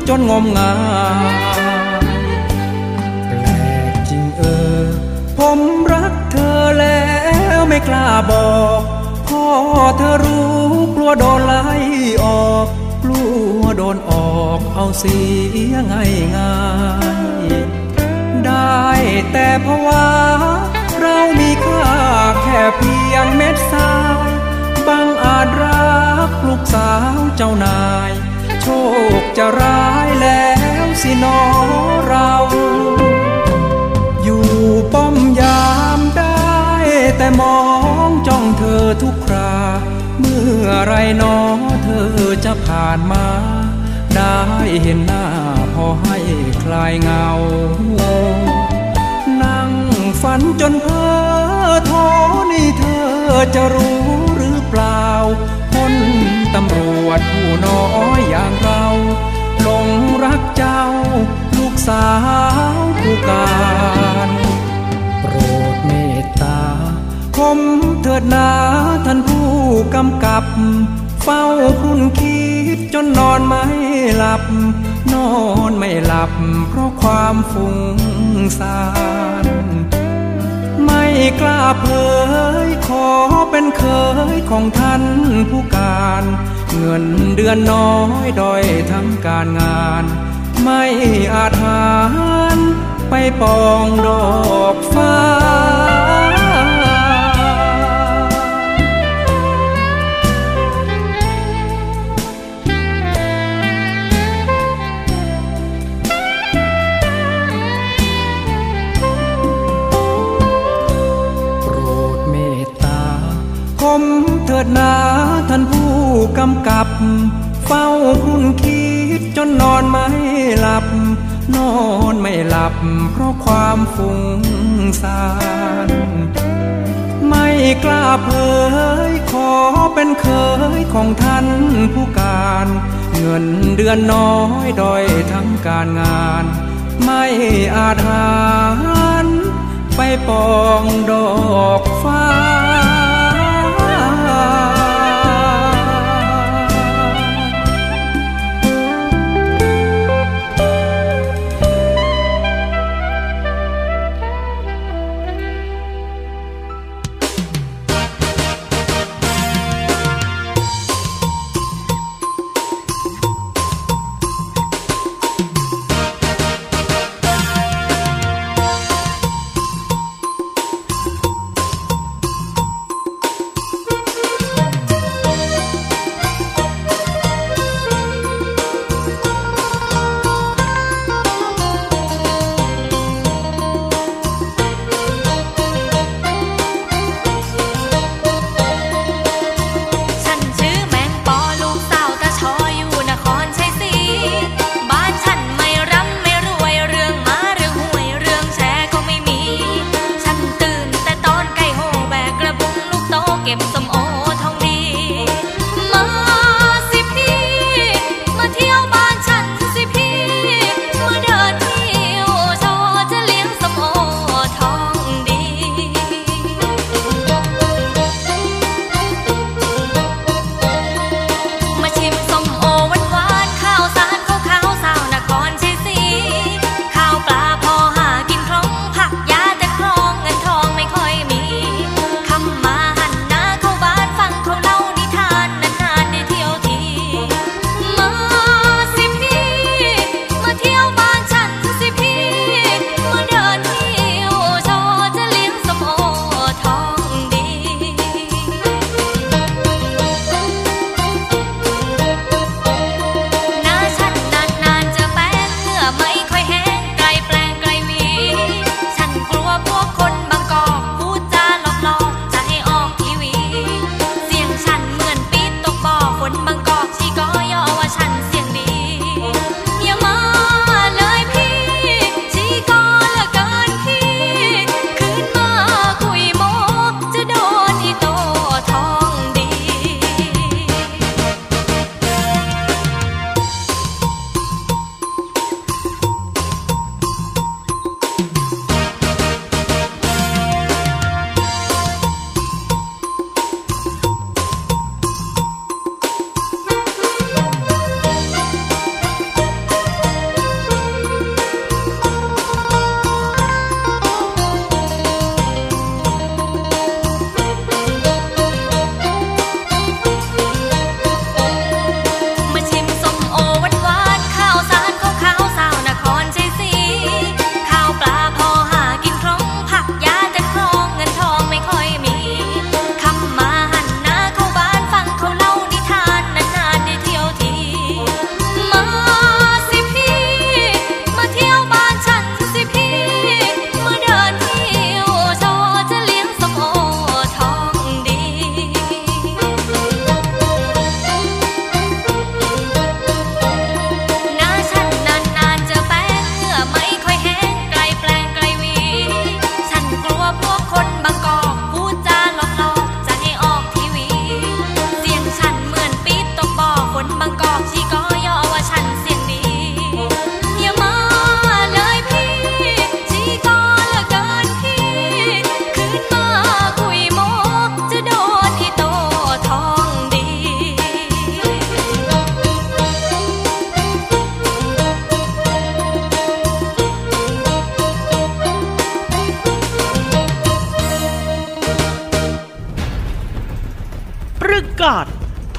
จนงมงายแปลกจริงเออ ผมรักเธอแล้วไม่กล้าบอกพ่อเธอรู้กลัวโดนไล่ออกกลัวโดนออกเอาเสียง่ายง่ายได้แต่เพราะว่าเรามีค่าแค่เพียงเม็ดทรายบังอาจรักลูกสาวเจ้านาย โชคจะร้ายแล้วสินอเรา อยู่ป้อมยามได้ แต่มองจ้องเธอทุกครา เมื่อไรหนอเธอจะผ่านมา ได้เห็นหน้าพอให้คลายเงา นั่งฝันจนเพ้อท้อนี่เธอจะรู้ ตำรวจผู้น้อยอย่างเราหลงรักเจ้า ลูกสาวผู้การโปรดเมตตาผมเถิดนาท่านผู้กำกับ เฝ้าคุณคิดจนนอนไม่หลับ นอนไม่หลับ เพราะความฟุ้งซ่านไม่กล้า ยขอเป็นเคยของท่านผู้การ เงินเดือนน้อยด้อยทั้งการงาน ไม่อาจหารไปปองดอกฟ้า มเถิดนาท่านผู้กำกับ เฝ้าคุณคิดจนนอนไม่หลับ นอนไม่หลับ เพราะความฟุ้งซ่านไม่กล้าเผยขอเป็นเคยของท่านผู้การ เงินเดือนน้อยด้อยทั้งการงาน ไม่อาจหารไปปองดอกฟ้า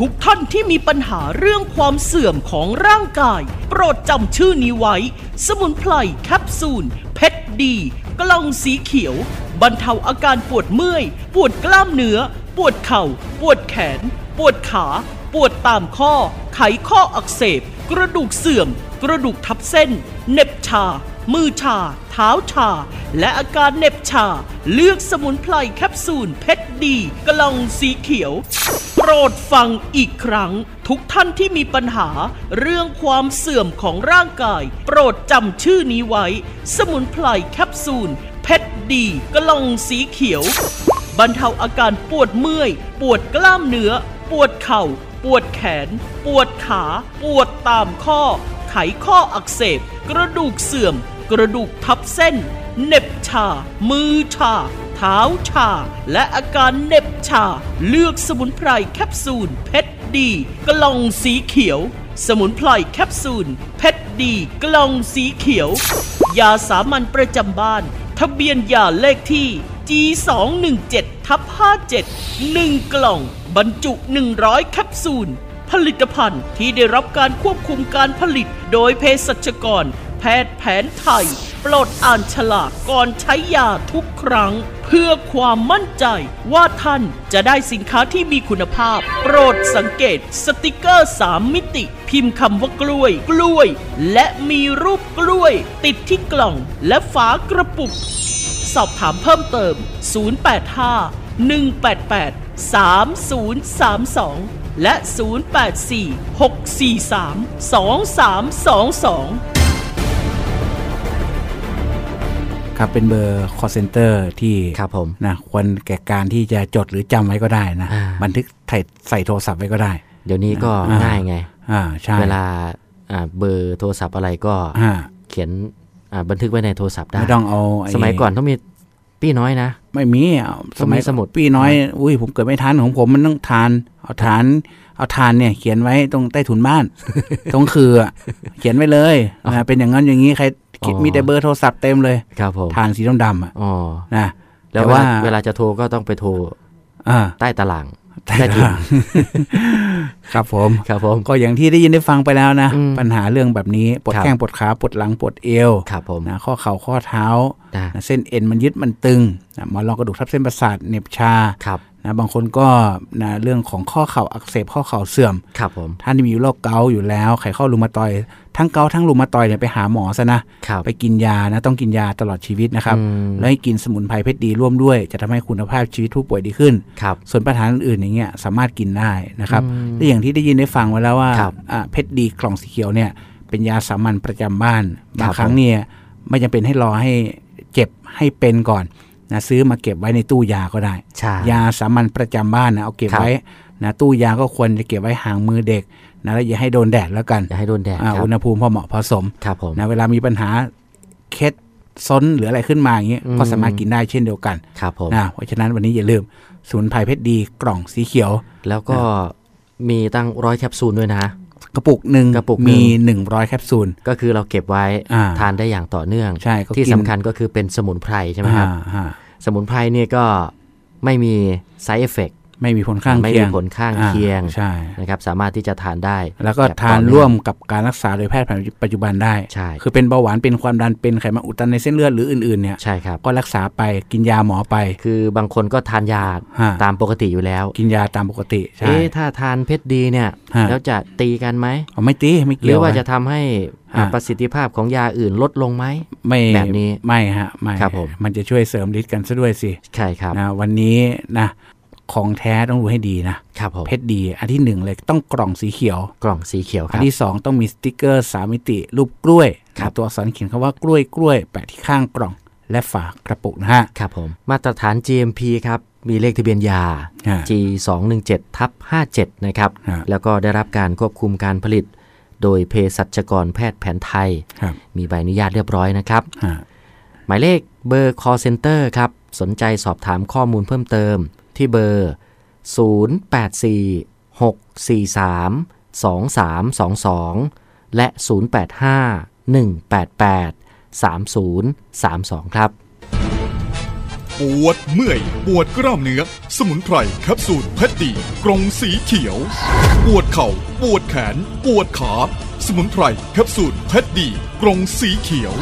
ทุกท่านที่มีปัญหาเรื่องความเสื่อมของร่างกาย โปรดจำชื่อนี้ไว้ สมุนไพรแคปซูลเพชรดี กล่องสีเขียว บรรเทาอาการปวดเมื่อย ปวดกล้ามเนื้อ ปวดเข่า ปวดแขน ปวดขา ปวดตามข้อ ไขข้ออักเสบ กระดูกเสื่อม กระดูกทับเส้น เน็บชา มือชา เท้าชา และอาการเหน็บชา เลือกสมุนไพรแคปซูลเพชรดี กล่องสีเขียว โปรดฟังอีกครั้ง ทุกท่านที่มีปัญหา เรื่องความเสื่อมของร่างกาย โปรดจำชื่อนี้ไว้ สมุนไพรแคปซูลเพชรดีกล่องสีเขียว บรรเทาอาการปวดเมื่อย ปวดกล้ามเนื้อ ปวดเข่า ปวดแขน ปวดขา ปวดตามข้อ ไขข้ออักเสบ กระดูกเสื่อม กระดูกทับเส้น เน็บชา มือชา เท้าชา และอาการเน็บชา เลือกสมุนไพรแคปซูลเพชรดี กล่องสีเขียว สมุนไพรแคปซูลเพชรดี กล่องสีเขียว ยาสามัญประจำบ้าน ทะเบียนยาเลขที่ G217 ทับ57 1 กล่อง บรรจุ 100 แคปซูล ผลิตภัณฑ์ที่ได้รับการควบคุมการผลิตโดยเภสัชกร พทย์แผนไทย โปรดอ่านฉลากก่อนใช้ยาทุกครั้ง เพื่อความมั่นใจว่าท่านจะได้สินค้าที่มีคุณภาพ โปรดสังเกตสติกเกอร์ 3 มิติ พิมพ์คำว่ากล้วย กล้วย และมีรูปกล้วย ติดที่กล่องและฝากระปุก สอบถามเพิ่มเติม 085 188 3032 และ 084 643 2322 ครับเป็นเบอร์ call center ที่ครับผมนะควรแก่การที่จะจดหรือจำไว้ก็ได้นะ บันทึกใส่ใส่โทรศัพท์ไว้ก็ได้ เดี๋ยวนี้ก็อ่ง่ายไงอ่าใช่เวลาอ่าเบอร์โทรศัพท์อะไรก็อ่าเขียนอ่าบันทึกไว้ในโทรศัพท์ได้ไม่ต้องเอาไอ้สมัยก่อนต้องมี ปี้น้อยนะ ไม่มีอะต้องมีสมุดปีน้อย อุ้ยผมเกิดไม่ทันของผมมันต้องทาน เอาทาน เอาทานเนี่ย เขียนไว้ตรงใต้ถุนบ้าน ตรงคืออะเขียนไว้เลยนะเป็นอย่างนั้นอย่างนี้ใครคิดอ๋อมีแต่เบอร์โทรศัพท์เต็มเลยครับผมทานสีดำๆอะอ๋อนะแล้วต่เวลาเวลาจะโทรก็ต้องไปโทรอ่าใต้ตาราง ใต้ใต้ถุนตารางครับผมครับผมก็อย่างที่ได้ยินได้ฟังไปแล้วนะ ปัญหาเรื่องแบบนี้ปวดครับแข้งปวดขาปวดหลังปวดเอวครับผมนะข้อเข่าข้อเท้านะนะเส้นเอ็นมันยึดมันตึงนะหมอนรองกระดูกทับเส้นประสาทเหน็บชาครับ นะบางคนก็นะเรื่องของข้อเข่าอักเสบข้อเข่าเสื่อมครับผมท่านที่มีโรคเกาต์อยู่แล้ว ไขข้อรูมาตอยด์ทั้งเกาต์ทั้งรูมาตอยด์เนี่ยไปหาหมอซะนะครับไปกินยานะต้องกินยาตลอดชีวิตนะครับอืมแล้วให้กินสมุนไพรเพชรดีร่วมด้วย จะทำให้คุณภาพชีวิตผู้ป่วยดีขึ้นครับส่วนปัญหาอื่นๆอย่างเงี้ยสามารถกินได้นะครับอืมและอย่างที่ได้ยินได้ฟังไว้แล้วว่าครับอะเพชรดีกล่องสีเขียวเนี่ยเป็นยาสามัญประจำบ้านครับบางครั้งผมเนี่ยไม่จำเป็นให้รอให้เจ็บให้เป็นก่อน นะซื้อมาเก็บไว้ในตู้ยาก็ได้ใช่ยาสามัญประจำบ้านนะเอาเก็บครับไว้นะตู้ยาก็ควรจะเก็บไว้ห่างมือเด็กนะแล้วอย่าให้โดนแดดแล้วกันอย่าให้โดนแดดอ่าครับอุณหภูมิพอเหมาะพอสมครับผมนะเวลามีปัญหาเคสซนหรืออะไรขึ้นมาอย่างเงี้ยอืมก็สามารถกินได้เช่นเดียวกันครับผมนะเพราะฉะนั้นวันนี้อย่าลืมสมุนไพรเพชรดีกล่องสีเขียว แล้วก็มีตั้งร้อยแคปซูลด้วยนะ กระปุกหนึ่งกระปุกหนึ่มีงหนึ่งร้อยแคปซูล ก็คือเราเก็บไว้อ่าทานได้อย่างต่อเนื่อง ใช่ก็ที่กินสำคัญก็คือเป็นสมุนไพรใช่ไหมครับอ่าฮะสมุนไพรเนี่ยก็ไม่มี side effect ไม่มีผลข้างไม่เคีมียงผลข้างอ่าเคียงใช่นะครับสามารถที่จะทานได้ แล้วก็แบบทานต่อเนื่องร่วมกับการรักษาโดยแพทย์แผนปัจจุบันได้ใช่คือเป็นเบาหวานเป็นความดันเป็นไขมันอุดตันในเส้นเลือดหรืออื่นๆเนี่ยใช่ครับก็รักษาไปกินยาหมอไป คือบางคนก็ทานยาฮะตามปกติอยู่แล้ว กินยาตามปกติใช่เอ๊ะถ้าทานเพชรดีเนี่ยฮะแล้วจะตีกันไหมอ๋อไม่ตีไม่เกี่รือว่าฮะจะทำให้อ่าฮะประสิทธิภาพของยาอื่นลดลงไหมไม่แบบนี้ไม่ฮะไม่ครับผมมันจะช่วยเสริมฤทธิ์กันซะด้วยสิใช่ครับนะวันนี้นะ ของแท้ต้องดูให้ดีนะครับผมเพชรดี อันที่หนึ่งเลยต้องกล่องสีเขียว กล่องสีเขียวคอันที่สองต้องมีสติกเกอร์สามมิติ รูปกล้วยครับนะตัวอักษรเขียนคำว่ากล้วยกล้วยแปะที่ข้างกล่องและฝากระปุกนะฮะครับผมมาตรฐาน GMP ครับมีเลขทะเบียนยาฮะ G 2 1 7ทับ57 นะครับฮะแล้วก็ได้รับการควบคุมการผลิต โดยเภสัชกรแพทย์แผนไทยครับมีใบอนุญาตเรียบร้อยนะครับฮะหมายเลขเบอร์ call center ครับ สนใจสอบถามข้อมูลเพิ่มเติม ที่เบอร์ 084 643 2322 และ 085 188 3032 ครับ ปวดเมื่อย ปวดกล้ามเนื้อ สมุนไพรแคปซูลเพชรดีกรงสีเขียว ปวดเข่า ปวดแขน ปวดขา สมุนไพรแคปซูลเพชรดีกรงสีเขียว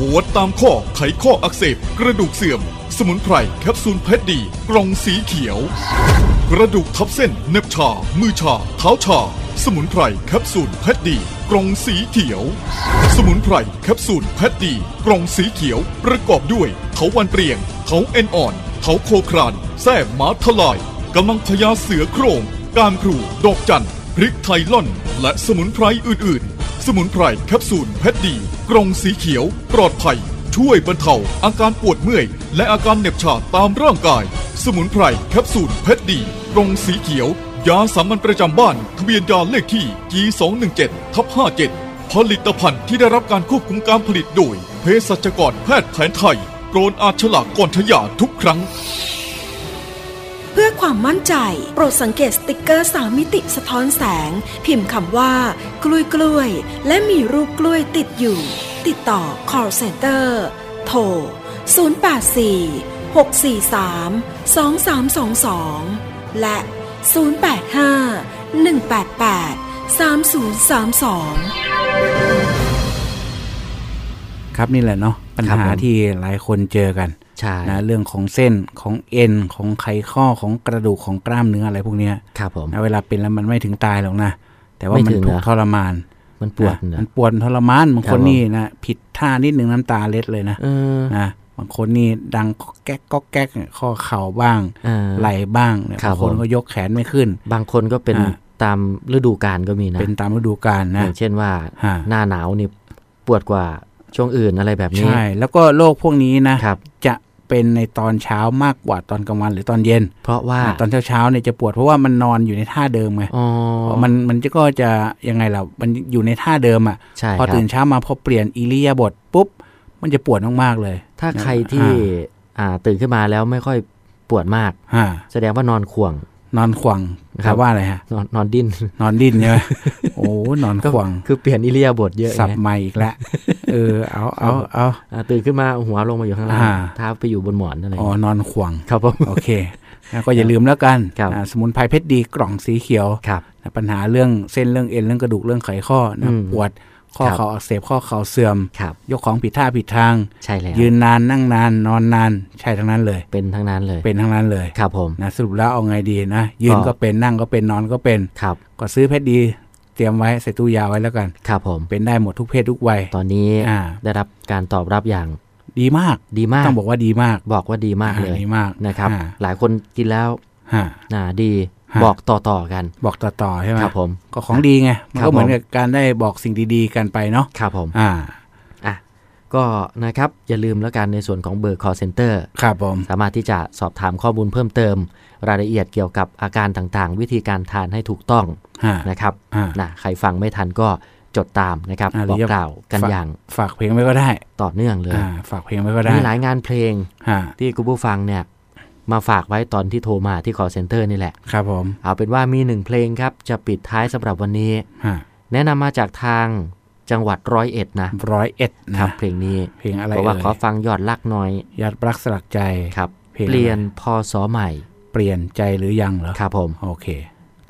ปวดตามข้อไขข้ออักเสบ กระดูกเสื่อม สมุนไพรแคปซูลเพชรดีกรงสีเขียว กระดูกทับเส้นเน็บชา มือชา เท้าชา สมุนไพรแคปซูลเพชรดีกรงสีเขียว สมุนไพรแคปซูลเพชรดีกรงสีเขียว ประกอบด้วยเถาวันเปรียงเถาเอ็นอ่อนเถาโคครานแท้หมาทลายกำลังพญาเสือโครง การพลูดอกจันทร์ พริกไทยล่อน และสมุนไพรอื่น ๆ สมุนไพรแคปซูลเพชรดี กรงสีเขียว ปลอดภัย ช่วยบรรเทาอาการปวดเมื่อย และอาการเหน็บชาตามร่างกาย สมุนไพรแคปซูลเพชรดี กล่องสีเขียว ยาสามัญประจำบ้านทะเบียนยาเลขที่ G217 ทับ57 ผลิตภัณฑ์ที่ได้รับการควบคุมการผลิตโดยเภสัชกรแพทย์แผนไทยโปรดอ่านฉลากก่อนใช้ยาทุกครั้ง เพื่อความมั่นใจ โปรดสังเกตสติกเกอร์สามมิติสะท้อนแสง พิมพ์คำว่า กล้วยกล้วย และมีรูปกล้วยติดอยู่ ติดต่อ call center โทร 084 643 2322 และ 085 188 3032 ครับนี่แหละเนาะปัญครับหาผมที่หลายคนเจอกันใช่ นะเรื่องของเส้นของเอ็นของไขข้อของกระดูกของกล้ามเนื้ออะไรพวกเนี้ยครับผมนะเวลาเป็นแล้วมันไม่ถึงตายหรอกนะ แต่ว่าไม่มันถึงทุกเหรอข์ทรมาน มันปวดนะเหรอมันปวดทรมานบางครัคบนผมนี่นะผิดท่านิดนึงน้ำตาเล็ดเลยนะเออนะบางคนนี่ดังก๊อกแก๊กก๊อกแก๊กเนี่ยข้อเข่าบ้างอ่าไหล่บ้างเนี่ยครับบางคนผมก็ยกแขนไม่ขึ้น บางคนก็เป็นอ่าตามฤดูกาลก็มีนะ เป็นตามฤดูกาลอนะย่างเช่นว่าฮะหน้าหนาวนี่ปวดกว่าช่วงอื่นอะไรแบบนี้ ใช่ แล้วก็โรคพวกนี้นะครับจะ เป็นในตอนเช้ามากกว่าตอนกลางวันหรือตอนเย็น เพราะว่าอ่าตอนเช้าเช้าๆเนี่ยจะปวดเพราะว่ามันนอนอยู่ในท่าเดิมไงอ๋อมันมันจะก็จะยังไงล่ะมันอยู่ในท่าเดิมอะใช่พอครับตื่นเช้ามาพอเปลี่ยนอิริยาบถปุ๊บ มันจะปวดมากๆเลย ถ้าใครที่อ่าตื่นขึ้นมาแล้วไม่ค่อยปวดมากอ่าแสดงว่านอนข่วงนอนขวางครับแปลว่าอะไรฮะนอนนอนดิ้นนอนดิ้นใช่ไหมโอ้นอนก็ขวางคือเปลี่ยนอิริยาบถเยอะสับไงใหม่อีกแล้ว เออเอาเอาเอาอ่าตื่นขึ้นมาหัวลงมาอยู่ข้างล่างอ่าเท้าไปอยู่บนหมอนอะไรอ๋อนอนขวางครับผมโอเคแล้วก็อย่าลืมแล้วกันครับอ่าสมุนไพรเพชรดีกล่องสีเขียวครับนะปัญหาเรื่องเส้นเรื่องเอ็นเรื่องกระดูกเรื่องไขข้อนะอืมปวดข้อครับเข่าอักเสบข้อเข่าเสื่อมครับยกของผิดท่าผิดทางใช่แล้วยืนนานนั่งนานนอนนาน ใช่ทั้งนั้นเลย เป็นทั้งนั้นเลย เป็นทั้งนั้นเลยครับผมนะสรุปแล้วเอาไงดีนะ ยืนก็ก็เป็นนั่งก็เป็นนอนก็เป็นครับก็ซื้อเพชรดี เตรียมไว้ใส่ตู้ยาไว้แล้วกันครับผมเป็นได้หมดทุกเพศทุกวัยตอนนี้อ่าได้รับการตอบรับอย่างดีมาก ดีมากต้องบอกว่าดีมาก บอกว่าดีมากเลยอ่าดีมากนะครับอ่าหลายคนกินแล้วฮะน่าดีฮะบอกต่อๆกัน บอกต่อๆใช่ไหมครับผมก็ของดีไงมันครัก็บเหมือนผมกับการได้บอกสิ่งดีๆกันไปเนาะครับผมอ่าอะก็นะครับอย่าลืมแล้วกันในส่วนของเบอร์ call center ครับผมสามารถที่จะสอบถามข้อมูลเพิ่มเติม รายละเอียดเกี่ยวกับอาการต่างๆ วิธีการทานให้ถูกต้องฮะนะครับอ่านะใครฟังไม่ทันก็จดตามนะครับอ่าหรืบอกอจะกล่าวกันฝากอย่างฝากเพลงไว้ก็ได้ ต่อเนื่องเลยอ่าฝากเพลงไว้ก็ได้มีหลายงานเพลงฮะที่คุณผู้ฟังเนี่ยมาฝากไว้ตอนที่โทรมาที่ call center นี่แหละ ครับผม เอาเป็นว่ามีหนึ่งเพลงครับ จะปิดท้ายสำหรับวันนี้ฮะแนะนำมาจากทางจังหวัดร้อยเอ็ดนะร้อยเอ็ดครันะบเพลงนี้เพลงอะไรเพราะว่าเอ่ยขอฟังยอดลักน้อยยัดรักสลักใจครับเพลงอะไรเปลี่ยนพอสอใหม่เปลี่ยนใจหรือยังเหรอครับผมโอเค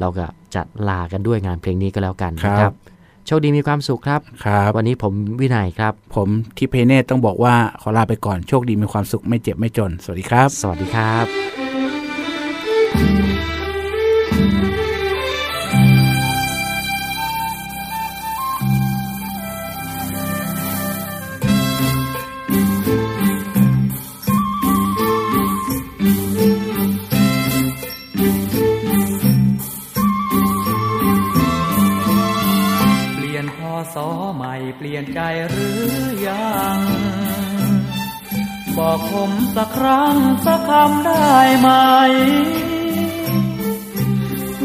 เราก็จะลากันด้วยงานเพลงนี้ก็แล้วกันครับนะโชคดีมีความสุขครับครับ วันนี้ผมวินัยครับ ผมทิพย์เพเนตต้องบอกว่าขอลาไปก่อนโชคดีมีความสุขไม่เจ็บไม่จน สวัสดีครับ สวัสดีครับ สอใหม่เปลี่ยนใจหรือยัง บอกผมสักครั้งสักคำได้ไหม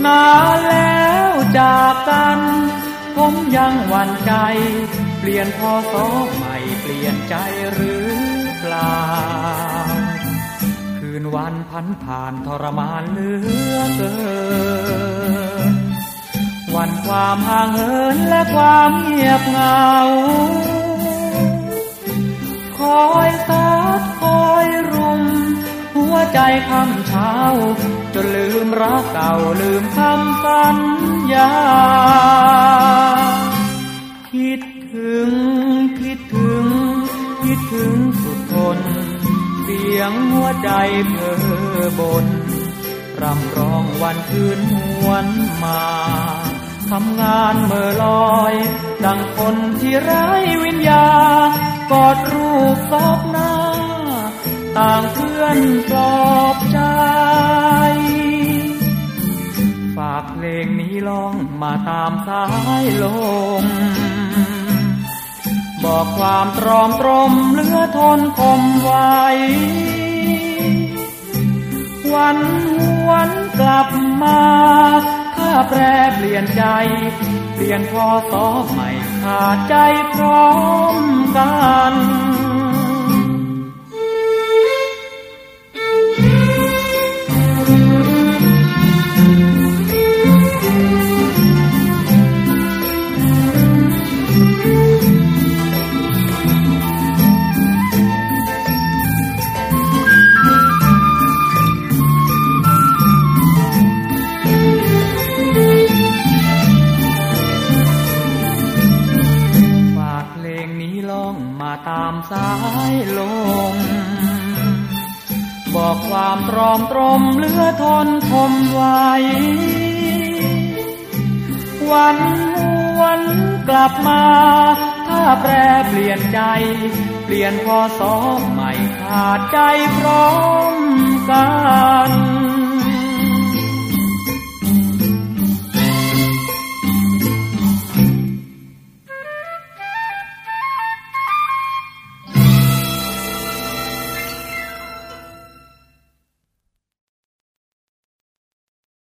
นานแล้วจากกัน ผมยังหวั่นใจ เปลี่ยนพอสอใหม่เปลี่ยนใจหรือเปล่า คืนวันพันผ่านทรมานเหลือเกิน วันความห่างเหินและความเงียบเหงา คอยซัดคอยรุม หัวใจคำเช้า จนลืมรักเก่าลืมคำสัญญา คิดถึง คิดถึง คิดถึงสุดทน เสียงหัวใจเพ้อบน รำร้องวันคืนหวนมา ทำงานเมื่อลอย ดังคนที่ไร้วิญญาณกอดรูปซอบหน้า ต่างเพื่อนปลอบใจ ฝากเพลงนี้ลองมาตามสายลม บอกความตรอมตรมเหลือทนคมไว้วันหวนกลับมา แปรเปลี่ยนใจ เปลี่ยนพอสอใหม่ขาดใจพร้อมกัน ลง บอกความตรอมตรมเหลือทนทมไว้วันวันกลับมา ถ้าแปรเปลี่ยนใจ เปลี่ยนพอสอใหม่ขาดใจพร้อมกัน